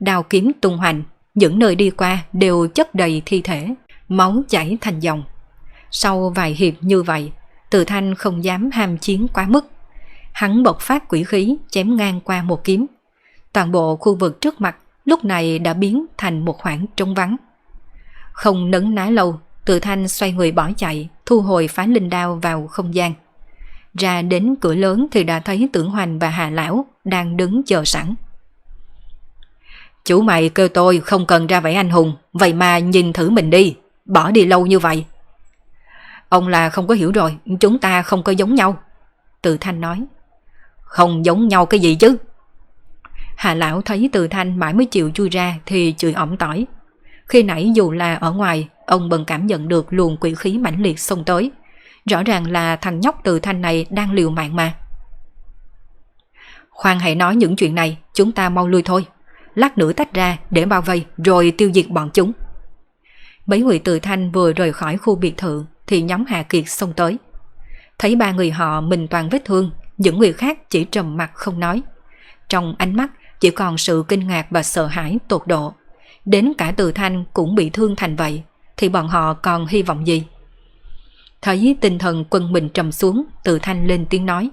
Đào kiếm tung hoành, những nơi đi qua đều chất đầy thi thể, máu chảy thành dòng. Sau vài hiệp như vậy, Từ Thanh không dám ham chiến quá mức. Hắn bộc phát quỷ khí chém ngang qua một kiếm. Toàn bộ khu vực trước mặt lúc này đã biến thành một khoảng trống vắng. Không nấn ná lâu, Từ Thanh xoay người bỏ chạy, thu hồi phá linh đao vào không gian. Ra đến cửa lớn thì đã thấy Tưởng Hoành và Hà Lão đang đứng chờ sẵn. Chủ mày kêu tôi không cần ra vẻ anh hùng, vậy mà nhìn thử mình đi, bỏ đi lâu như vậy. Ông là không có hiểu rồi, chúng ta không có giống nhau. Từ Thanh nói. Không giống nhau cái gì chứ? Hà Lão thấy Từ Thanh mãi mới chịu chui ra thì chửi ỏm tỏi. Khi nãy dù là ở ngoài, ông bần cảm nhận được luồng quỷ khí mãnh liệt xông tới. Rõ ràng là thằng nhóc Từ Thanh này đang liều mạng mà. Khoan hãy nói những chuyện này, chúng ta mau lui thôi. Lát nữa tách ra để bao vây rồi tiêu diệt bọn chúng. Mấy người Từ Thanh vừa rời khỏi khu biệt thự thì nhóm Hà Kiệt xông tới. Thấy ba người họ mình toàn vết thương, những người khác chỉ trầm mặt không nói. Trong ánh mắt chỉ còn sự kinh ngạc và sợ hãi tột độ. Đến cả từ thanh cũng bị thương thành vậy, thì bọn họ còn hy vọng gì? Thấy tinh thần quân mình trầm xuống, từ thanh lên tiếng nói.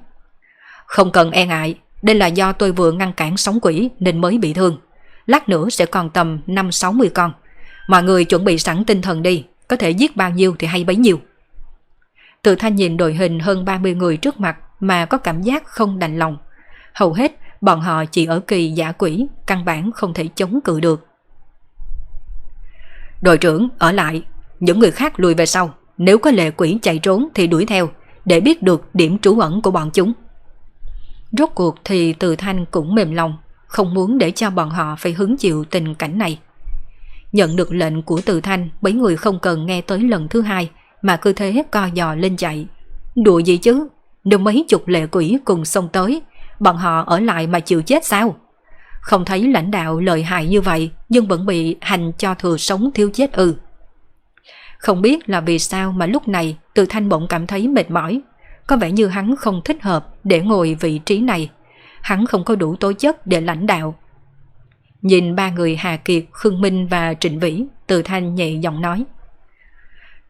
Không cần e ngại, đây là do tôi vừa ngăn cản sóng quỷ nên mới bị thương. Lát nữa sẽ còn tầm 5-60 con. Mọi người chuẩn bị sẵn tinh thần đi, có thể giết bao nhiêu thì hay bấy nhiêu. Từ thanh nhìn đội hình hơn 30 người trước mặt mà có cảm giác không đành lòng. Hầu hết bọn họ chỉ ở kỳ giả quỷ, căn bản không thể chống cự được. Đội trưởng ở lại, những người khác lùi về sau, nếu có lệ quỷ chạy trốn thì đuổi theo, để biết được điểm trú ẩn của bọn chúng. Rốt cuộc thì Từ Thanh cũng mềm lòng, không muốn để cho bọn họ phải hứng chịu tình cảnh này. Nhận được lệnh của Từ Thanh, mấy người không cần nghe tới lần thứ hai, mà cứ thế co giò lên chạy. Đùa gì chứ, được mấy chục lệ quỷ cùng xông tới, bọn họ ở lại mà chịu chết sao? Không thấy lãnh đạo lợi hại như vậy nhưng vẫn bị hành cho thừa sống thiếu chết ư. Không biết là vì sao mà lúc này từ thanh bỗng cảm thấy mệt mỏi. Có vẻ như hắn không thích hợp để ngồi vị trí này. Hắn không có đủ tố chất để lãnh đạo. Nhìn ba người Hà Kiệt, Khương Minh và Trịnh Vĩ, từ thanh nhẹ giọng nói.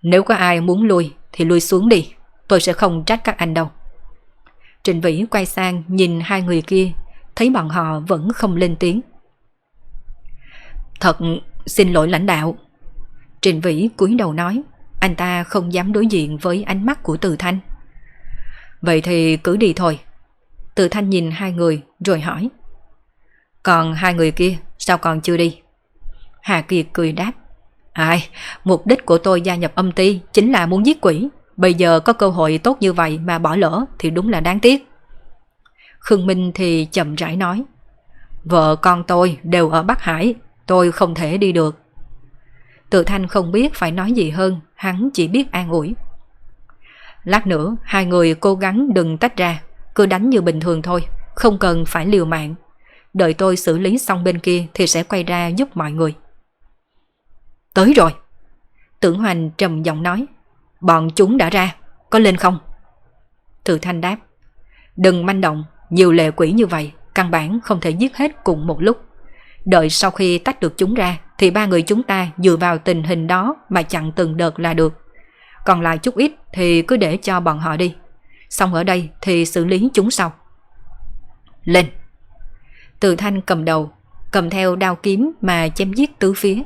Nếu có ai muốn lui thì lui xuống đi, tôi sẽ không trách các anh đâu. Trịnh Vĩ quay sang nhìn hai người kia, thấy bọn họ vẫn không lên tiếng. Thật xin lỗi lãnh đạo. Trịnh Vĩ cúi đầu nói, anh ta không dám đối diện với ánh mắt của Từ Thanh. Vậy thì cứ đi thôi. Từ Thanh nhìn hai người rồi hỏi. Còn hai người kia sao còn chưa đi? Hà Kiệt cười đáp. Ai, mục đích của tôi gia nhập âm ty chính là muốn giết quỷ. Bây giờ có cơ hội tốt như vậy mà bỏ lỡ thì đúng là đáng tiếc. Khương Minh thì chậm rãi nói. Vợ con tôi đều ở Bắc Hải, tôi không thể đi được. Tự thanh không biết phải nói gì hơn, hắn chỉ biết an ủi. Lát nữa, hai người cố gắng đừng tách ra, cứ đánh như bình thường thôi, không cần phải liều mạng. Đợi tôi xử lý xong bên kia thì sẽ quay ra giúp mọi người. Tới rồi. Tưởng Hoành trầm giọng nói. Bọn chúng đã ra, có lên không? Thử thanh đáp. Đừng manh động, nhiều lệ quỷ như vậy, căn bản không thể giết hết cùng một lúc. Đợi sau khi tách được chúng ra, thì ba người chúng ta dựa vào tình hình đó mà chặn từng đợt là được. Còn lại chút ít thì cứ để cho bọn họ đi. Xong ở đây thì xử lý chúng sau. Lên! Từ thanh cầm đầu, cầm theo đao kiếm mà chém giết tứ phía.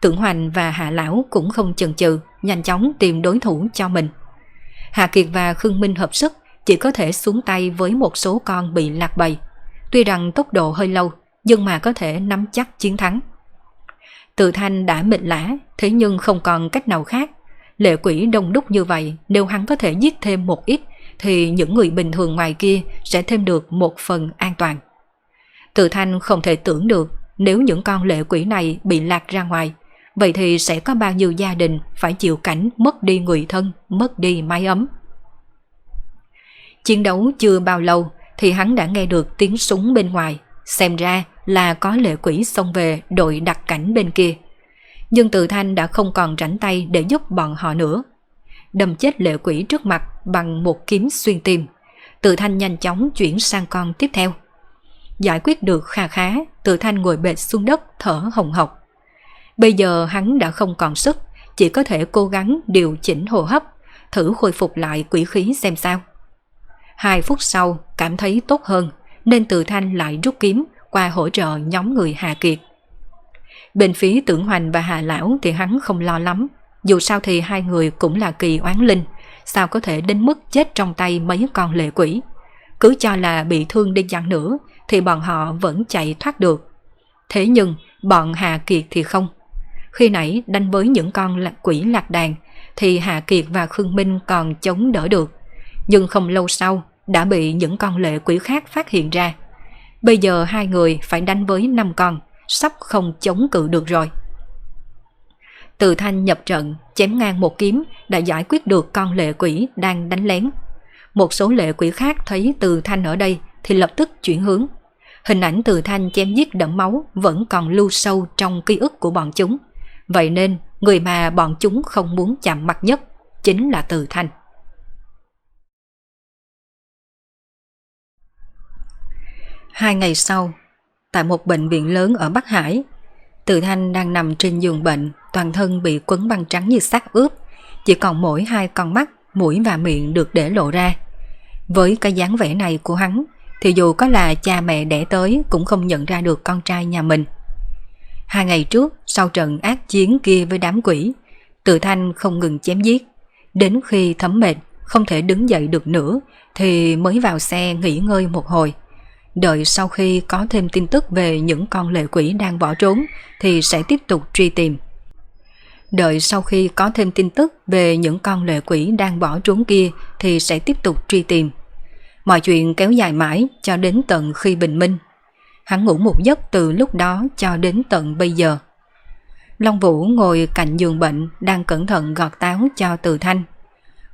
Tưởng Hoành và Hạ Lão cũng không chần chừ, nhanh chóng tìm đối thủ cho mình. Hạ Kiệt và Khương Minh hợp sức chỉ có thể xuống tay với một số con bị lạc bầy. Tuy rằng tốc độ hơi lâu, nhưng mà có thể nắm chắc chiến thắng. Từ thanh đã mệt lã, thế nhưng không còn cách nào khác. Lệ quỷ đông đúc như vậy, nếu hắn có thể giết thêm một ít, thì những người bình thường ngoài kia sẽ thêm được một phần an toàn. Từ thanh không thể tưởng được nếu những con lệ quỷ này bị lạc ra ngoài, vậy thì sẽ có bao nhiêu gia đình phải chịu cảnh mất đi người thân, mất đi mái ấm. Chiến đấu chưa bao lâu thì hắn đã nghe được tiếng súng bên ngoài, xem ra là có lệ quỷ xông về đội đặt cảnh bên kia. Nhưng Từ Thanh đã không còn rảnh tay để giúp bọn họ nữa. Đâm chết lệ quỷ trước mặt bằng một kiếm xuyên tim. Từ Thanh nhanh chóng chuyển sang con tiếp theo, giải quyết được kha khá, Từ Thanh ngồi bệt xuống đất thở hồng hộc. Bây giờ hắn đã không còn sức, chỉ có thể cố gắng điều chỉnh hô hấp, thử khôi phục lại quỷ khí xem sao. Hai phút sau, cảm thấy tốt hơn, nên Từ Thanh lại rút kiếm qua hỗ trợ nhóm người Hà Kiệt. Bên phía tưởng hoành và Hà Lão thì hắn không lo lắm, dù sao thì hai người cũng là kỳ oán linh, sao có thể đến mức chết trong tay mấy con lệ quỷ. Cứ cho là bị thương đi chăng nữa thì bọn họ vẫn chạy thoát được. Thế nhưng bọn Hà Kiệt thì không. Khi nãy đánh với những con lạc quỷ lạc đàn thì Hà Kiệt và Khương Minh còn chống đỡ được. Nhưng không lâu sau đã bị những con lệ quỷ khác phát hiện ra. Bây giờ hai người phải đánh với năm con, sắp không chống cự được rồi. Từ thanh nhập trận, chém ngang một kiếm đã giải quyết được con lệ quỷ đang đánh lén. Một số lệ quỷ khác thấy từ thanh ở đây thì lập tức chuyển hướng. Hình ảnh từ thanh chém giết đẫm máu vẫn còn lưu sâu trong ký ức của bọn chúng. Vậy nên người mà bọn chúng không muốn chạm mặt nhất chính là từ thanh. Hai ngày sau, tại một bệnh viện lớn ở Bắc Hải, Từ Thanh đang nằm trên giường bệnh, toàn thân bị quấn băng trắng như xác ướp, chỉ còn mỗi hai con mắt, mũi và miệng được để lộ ra. Với cái dáng vẻ này của hắn, thì dù có là cha mẹ đẻ tới cũng không nhận ra được con trai nhà mình. Hai ngày trước, sau trận ác chiến kia với đám quỷ, Từ Thanh không ngừng chém giết. Đến khi thấm mệt, không thể đứng dậy được nữa, thì mới vào xe nghỉ ngơi một hồi. Đợi sau khi có thêm tin tức về những con lệ quỷ đang bỏ trốn thì sẽ tiếp tục truy tìm. Đợi sau khi có thêm tin tức về những con lệ quỷ đang bỏ trốn kia thì sẽ tiếp tục truy tìm. Mọi chuyện kéo dài mãi cho đến tận khi bình minh. Hắn ngủ một giấc từ lúc đó cho đến tận bây giờ. Long Vũ ngồi cạnh giường bệnh, đang cẩn thận gọt táo cho Từ Thanh.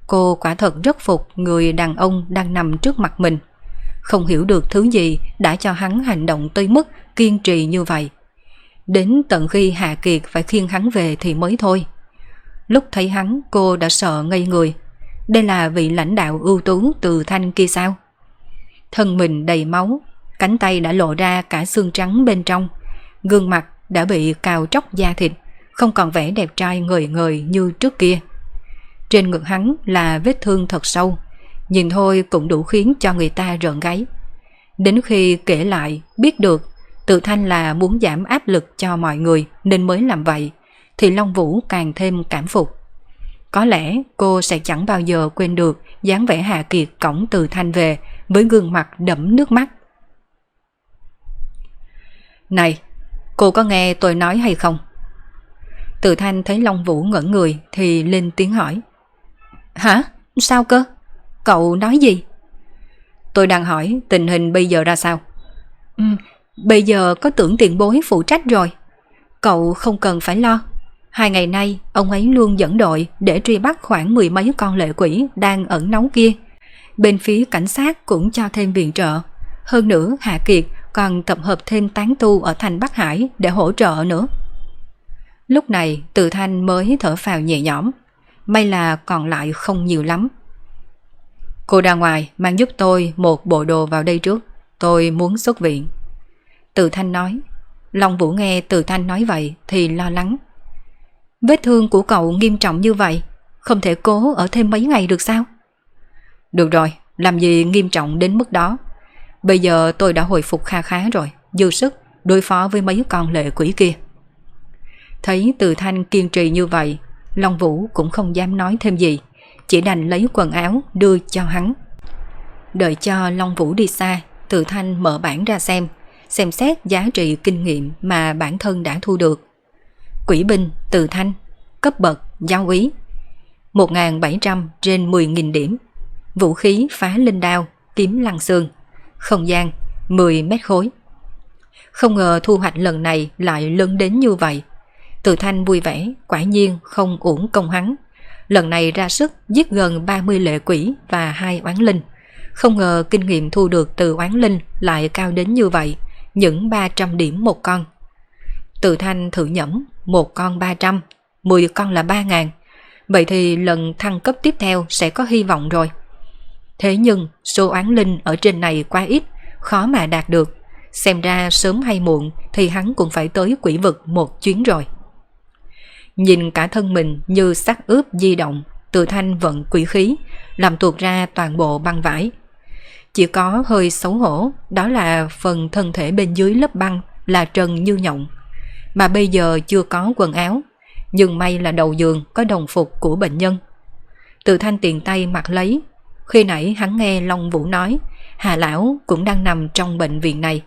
Cô quả thật rất phục người đàn ông đang nằm trước mặt mình. Không hiểu được thứ gì đã cho hắn hành động tới mức kiên trì như vậy. Đến tận khi Hạ Kiệt phải khiêng hắn về thì mới thôi. Lúc thấy hắn, cô đã sợ ngây người. Đây là vị lãnh đạo ưu tú từ thanh kia sao? Thân mình đầy máu, cánh tay đã lộ ra cả xương trắng bên trong. Gương mặt đã bị cào tróc da thịt, không còn vẻ đẹp trai ngời ngời như trước kia. Trên ngực hắn là vết thương thật sâu, nhìn thôi cũng đủ khiến cho người ta rợn gáy. Đến khi kể lại, biết được tự thanh là muốn giảm áp lực cho mọi người nên mới làm vậy, thì Long Vũ càng thêm cảm phục. Có lẽ cô sẽ chẳng bao giờ quên được dáng vẻ hà Kiệt cổng từ thanh về với gương mặt đẫm nước mắt. Này, cô có nghe tôi nói hay không? Từ thanh thấy Long Vũ ngẩn người thì lên tiếng hỏi. Hả? Sao cơ? Cậu nói gì? Tôi đang hỏi tình hình bây giờ ra sao? Ừ, bây giờ có tưởng tiền bối phụ trách rồi. Cậu không cần phải lo. Hai ngày nay, ông ấy luôn dẫn đội để truy bắt khoảng mười mấy con lệ quỷ đang ẩn náu kia. Bên phía cảnh sát cũng cho thêm viện trợ. Hơn nữa, Hạ Kiệt còn tập hợp thêm tán tu ở thành Bắc Hải để hỗ trợ nữa. Lúc này, Từ Thanh mới thở phào nhẹ nhõm. May là còn lại không nhiều lắm. Cô ra ngoài mang giúp tôi một bộ đồ vào đây trước. Tôi muốn xuất viện. Từ Thanh nói. Long Vũ nghe Từ Thanh nói vậy thì lo lắng. Vết thương của cậu nghiêm trọng như vậy, không thể cố ở thêm mấy ngày được sao? Được rồi, làm gì nghiêm trọng đến mức đó. Bây giờ tôi đã hồi phục kha khá rồi, dư sức đối phó với mấy con lệ quỷ kia. Thấy Từ Thanh kiên trì như vậy, Long Vũ cũng không dám nói thêm gì, chỉ đành lấy quần áo đưa cho hắn. Đợi cho Long Vũ đi xa, Từ Thanh mở bản ra xem, xem xét giá trị kinh nghiệm mà bản thân đã thu được. Quỷ binh Từ Thanh, cấp bậc giáo úy, 1.700 trên 10.000 điểm, vũ khí phá linh đao, kiếm lăng xương, không gian 10 mét khối. Không ngờ thu hoạch lần này lại lớn đến như vậy. Từ Thanh vui vẻ, quả nhiên không uổng công hắn. Lần này ra sức giết gần 30 lệ quỷ và hai oán linh. Không ngờ kinh nghiệm thu được từ oán linh lại cao đến như vậy, những 300 điểm một con. Từ Thanh thử nhẩm, một con 300, 10 con là 3 ngàn. Vậy thì lần thăng cấp tiếp theo sẽ có hy vọng rồi. Thế nhưng số oán linh ở trên này quá ít, khó mà đạt được. xem ra sớm hay muộn thì hắn cũng phải tới quỷ vực một chuyến rồi. Nhìn cả thân mình như sắc ướp di động, từ thanh vận quỷ khí, làm tuột ra toàn bộ băng vải. Chỉ có hơi xấu hổ, đó là phần thân thể bên dưới lớp băng là trần như nhộng. Mà bây giờ chưa có quần áo, nhưng may là đầu giường có đồng phục của bệnh nhân. Từ thanh tiền tay mặc lấy, khi nãy hắn nghe Long Vũ nói, Hà Lão cũng đang nằm trong bệnh viện này.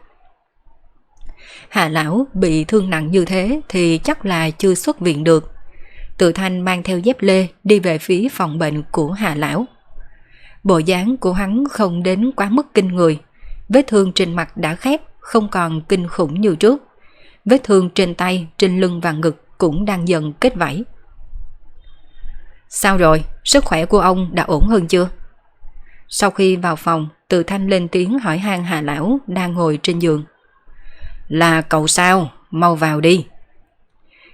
Hà Lão bị thương nặng như thế thì chắc là chưa xuất viện được. Tự thanh mang theo dép lê đi về phía phòng bệnh của Hà Lão. Bộ dáng của hắn không đến quá mức kinh người. Vết thương trên mặt đã khép, không còn kinh khủng như trước. Vết thương trên tay, trên lưng và ngực cũng đang dần kết vảy. Sao rồi, sức khỏe của ông đã ổn hơn chưa? Sau khi vào phòng, Từ Thanh lên tiếng hỏi han Hà Lão đang ngồi trên giường. Là cậu sao? Mau vào đi.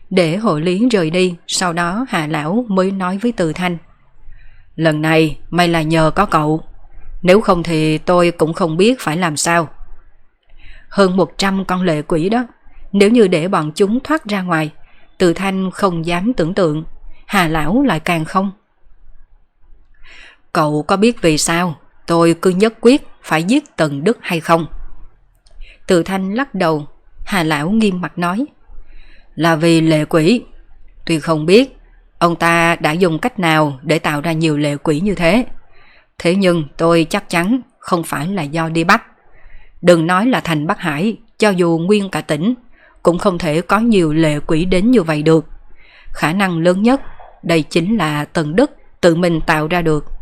Để hộ lý rời đi, sau đó Hà Lão mới nói với Từ Thanh. Lần này may là nhờ có cậu. Nếu không thì tôi cũng không biết phải làm sao. Hơn 100 con lệ quỷ đó. Nếu như để bọn chúng thoát ra ngoài, Từ Thanh không dám tưởng tượng. Hà Lão lại càng không. Cậu có biết vì sao tôi cứ nhất quyết phải giết Tần Đức hay không? Từ Thanh lắc đầu, Hà Lão nghiêm mặt nói. Là vì lệ quỷ. Tuy không biết ông ta đã dùng cách nào để tạo ra nhiều lệ quỷ như thế. Thế nhưng tôi chắc chắn không phải là do đi bắt. Đừng nói là thành Bắc Hải, cho dù nguyên cả tỉnh, cũng không thể có nhiều lệ quỷ đến như vậy được. Khả năng lớn nhất, đây chính là Tần Đức tự mình tạo ra được.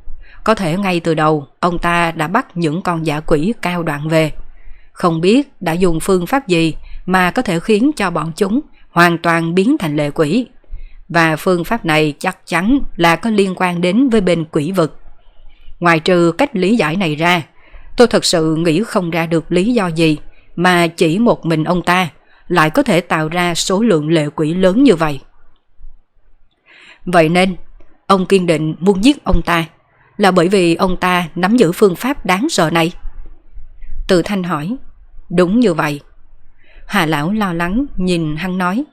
Có thể ngay từ đầu, ông ta đã bắt những con giả quỷ cao đoạn về. Không biết đã dùng phương pháp gì mà có thể khiến cho bọn chúng hoàn toàn biến thành lệ quỷ. Và phương pháp này chắc chắn là có liên quan đến với bên quỷ vực. Ngoài trừ cách lý giải này ra, tôi thật sự nghĩ không ra được lý do gì mà chỉ một mình ông ta lại có thể tạo ra số lượng lệ quỷ lớn như vậy. Vậy nên, ông kiên định muốn giết ông ta là bởi vì ông ta nắm giữ phương pháp đáng sợ này. Từ Thanh hỏi, đúng như vậy. Hà Lão lo lắng nhìn hắn nói,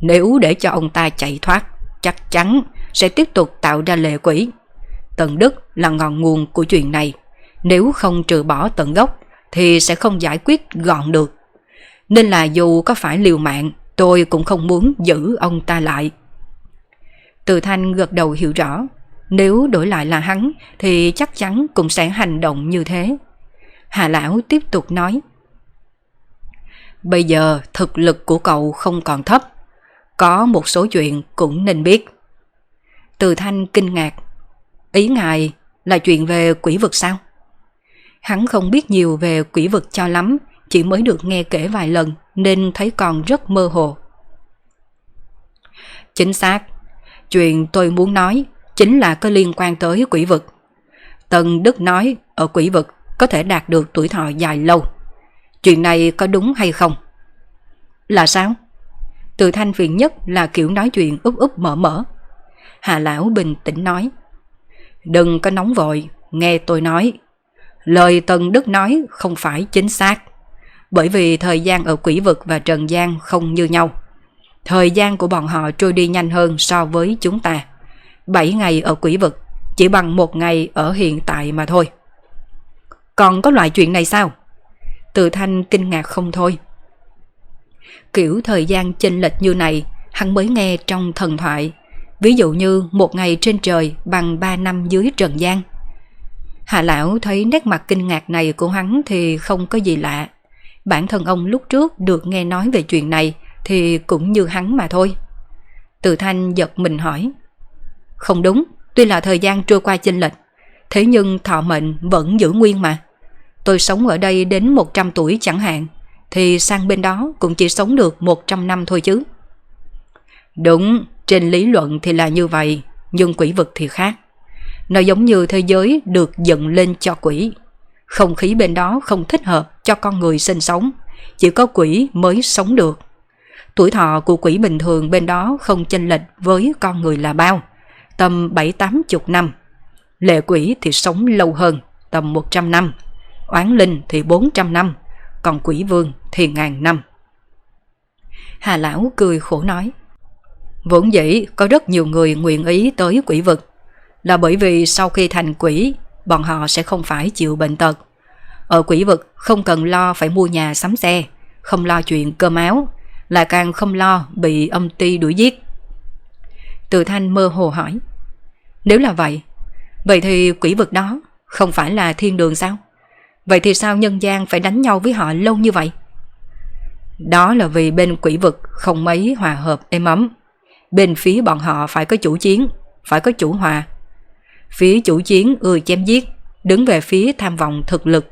nếu để cho ông ta chạy thoát, chắc chắn sẽ tiếp tục tạo ra lệ quỷ. Tần Đức là ngọn nguồn của chuyện này, nếu không trừ bỏ tận gốc thì sẽ không giải quyết gọn được. Nên là dù có phải liều mạng, tôi cũng không muốn giữ ông ta lại. Từ Thanh gật đầu hiểu rõ, nếu đổi lại là hắn thì chắc chắn cũng sẽ hành động như thế. Hà Lão tiếp tục nói. Bây giờ thực lực của cậu không còn thấp. Có một số chuyện cũng nên biết. Từ Thanh kinh ngạc. Ý ngài là chuyện về quỷ vực sao? Hắn không biết nhiều về quỷ vực cho lắm, chỉ mới được nghe kể vài lần nên thấy còn rất mơ hồ. Chính xác, chuyện tôi muốn nói chính là có liên quan tới quỷ vực. Tần Đức nói ở quỷ vực có thể đạt được tuổi thọ dài lâu. Chuyện này có đúng hay không? Là sao? Từ thanh phiền nhất là kiểu nói chuyện úp úp mở mở. Hà Lão bình tĩnh nói. Đừng có nóng vội, nghe tôi nói. Lời Tần Đức nói không phải chính xác. Bởi vì thời gian ở quỷ vực và trần gian không như nhau. Thời gian của bọn họ trôi đi nhanh hơn so với chúng ta. 7 ngày ở quỷ vực, chỉ bằng một ngày ở hiện tại mà thôi. Còn có loại chuyện này sao? Từ thanh kinh ngạc không thôi. Kiểu thời gian chênh lệch như này, hắn mới nghe trong thần thoại. Ví dụ như một ngày trên trời bằng 3 năm dưới trần gian. Hạ lão thấy nét mặt kinh ngạc này của hắn thì không có gì lạ. Bản thân ông lúc trước được nghe nói về chuyện này thì cũng như hắn mà thôi. Từ thanh giật mình hỏi. Không đúng, tuy là thời gian trôi qua chênh lệch, thế nhưng thọ mệnh vẫn giữ nguyên mà. Tôi sống ở đây đến 100 tuổi chẳng hạn, thì sang bên đó cũng chỉ sống được 100 năm thôi chứ. Đúng, trên lý luận thì là như vậy, nhưng quỷ vực thì khác. Nó giống như thế giới được dựng lên cho quỷ. Không khí bên đó không thích hợp cho con người sinh sống, chỉ có quỷ mới sống được. Tuổi thọ của quỷ bình thường bên đó không chênh lệch với con người là bao tầm 7-8 chục năm. Lệ quỷ thì sống lâu hơn, tầm 100 năm. Oán linh thì 400 năm. còn quỷ vương thì ngàn năm. Hà Lão cười khổ nói. Vốn dĩ có rất nhiều người nguyện ý tới quỷ vực, là bởi vì sau khi thành quỷ, bọn họ sẽ không phải chịu bệnh tật. Ở quỷ vực không cần lo phải mua nhà sắm xe, không lo chuyện cơm áo, lại càng không lo bị âm ti đuổi giết. Từ thanh mơ hồ hỏi. Nếu là vậy, vậy thì quỷ vực đó không phải là thiên đường sao? Vậy thì sao nhân gian phải đánh nhau với họ lâu như vậy? Đó là vì bên quỷ vực không mấy hòa hợp êm ấm. Bên phía bọn họ phải có chủ chiến, phải có chủ hòa. Phía chủ chiến ưa chém giết, đứng về phía tham vọng thực lực,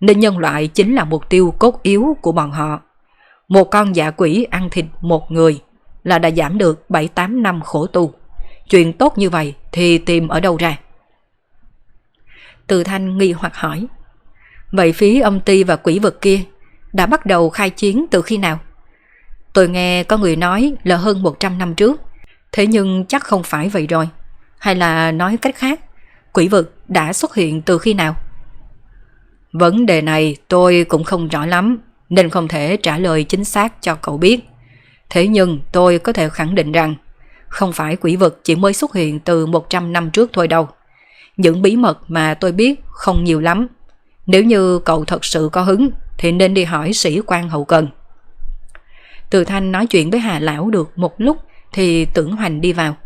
nên nhân loại chính là mục tiêu cốt yếu của bọn họ. Một con dạ quỷ ăn thịt một người là đã giảm được 7-8 năm khổ tu. Chuyện tốt như vậy thì tìm ở đâu ra? Từ thanh nghi hoặc hỏi. Vậy phía âm ti và quỷ vực kia đã bắt đầu khai chiến từ khi nào? Tôi nghe có người nói là hơn 100 năm trước. Thế nhưng chắc không phải vậy rồi. Hay là nói cách khác, quỷ vực đã xuất hiện từ khi nào? Vấn đề này tôi cũng không rõ lắm, nên không thể trả lời chính xác cho cậu biết. Thế nhưng tôi có thể khẳng định rằng, không phải quỷ vực chỉ mới xuất hiện từ 100 năm trước thôi đâu. Những bí mật mà tôi biết không nhiều lắm. Nếu như cậu thật sự có hứng thì nên đi hỏi sĩ quan hậu cần. Từ Thanh nói chuyện với Hà Lão được một lúc thì tưởng hoành đi vào.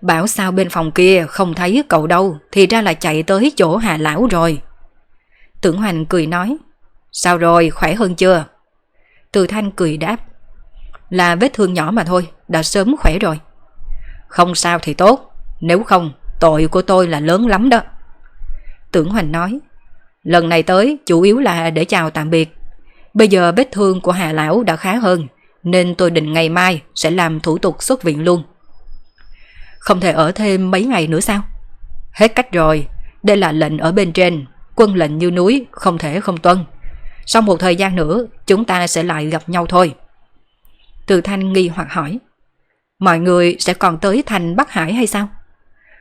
Bảo sao bên phòng kia không thấy cậu đâu thì ra là chạy tới chỗ Hà Lão rồi. Tưởng hoành cười nói. Sao rồi, khỏe hơn chưa? Từ Thanh cười đáp. Là vết thương nhỏ mà thôi, đã sớm khỏe rồi. Không sao thì tốt, nếu không tội của tôi là lớn lắm đó. Tưởng Hoành nói. Lần này tới chủ yếu là để chào tạm biệt. Bây giờ vết thương của Hà Lão đã khá hơn, nên tôi định ngày mai sẽ làm thủ tục xuất viện luôn. Không thể ở thêm mấy ngày nữa sao? Hết cách rồi, đây là lệnh ở bên trên, quân lệnh như núi, không thể không tuân. Sau một thời gian nữa, chúng ta sẽ lại gặp nhau thôi. Từ Thanh nghi hoặc hỏi. Mọi người sẽ còn tới thành Bắc Hải hay sao?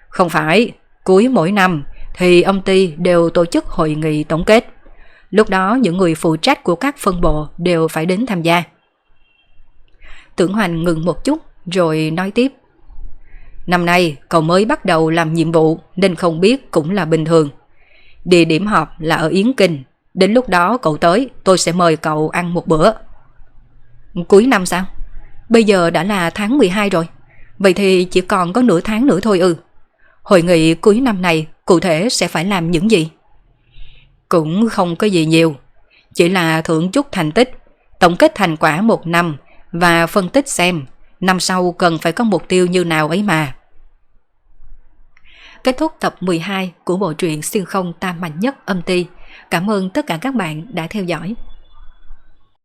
Không phải, cuối mỗi năm thì ông ty đều tổ chức hội nghị tổng kết. Lúc đó những người phụ trách của các phân bộ đều phải đến tham gia. Tưởng Hoành ngừng một chút rồi nói tiếp. Năm nay cậu mới bắt đầu làm nhiệm vụ nên không biết cũng là bình thường. Địa điểm họp là ở Yến Kinh. Đến lúc đó cậu tới tôi sẽ mời cậu ăn một bữa. Cuối năm sao? Bây giờ đã là tháng 12 rồi. Vậy thì chỉ còn có nửa tháng nữa thôi ư. Hội nghị cuối năm này cụ thể sẽ phải làm những gì? Cũng không có gì nhiều. Chỉ là thưởng chút thành tích, tổng kết thành quả một năm và phân tích xem năm sau cần phải có mục tiêu như nào ấy mà. Kết thúc tập 12 của bộ truyện xuyên không tam mạnh nhất âm ti. Cảm ơn tất cả các bạn đã theo dõi.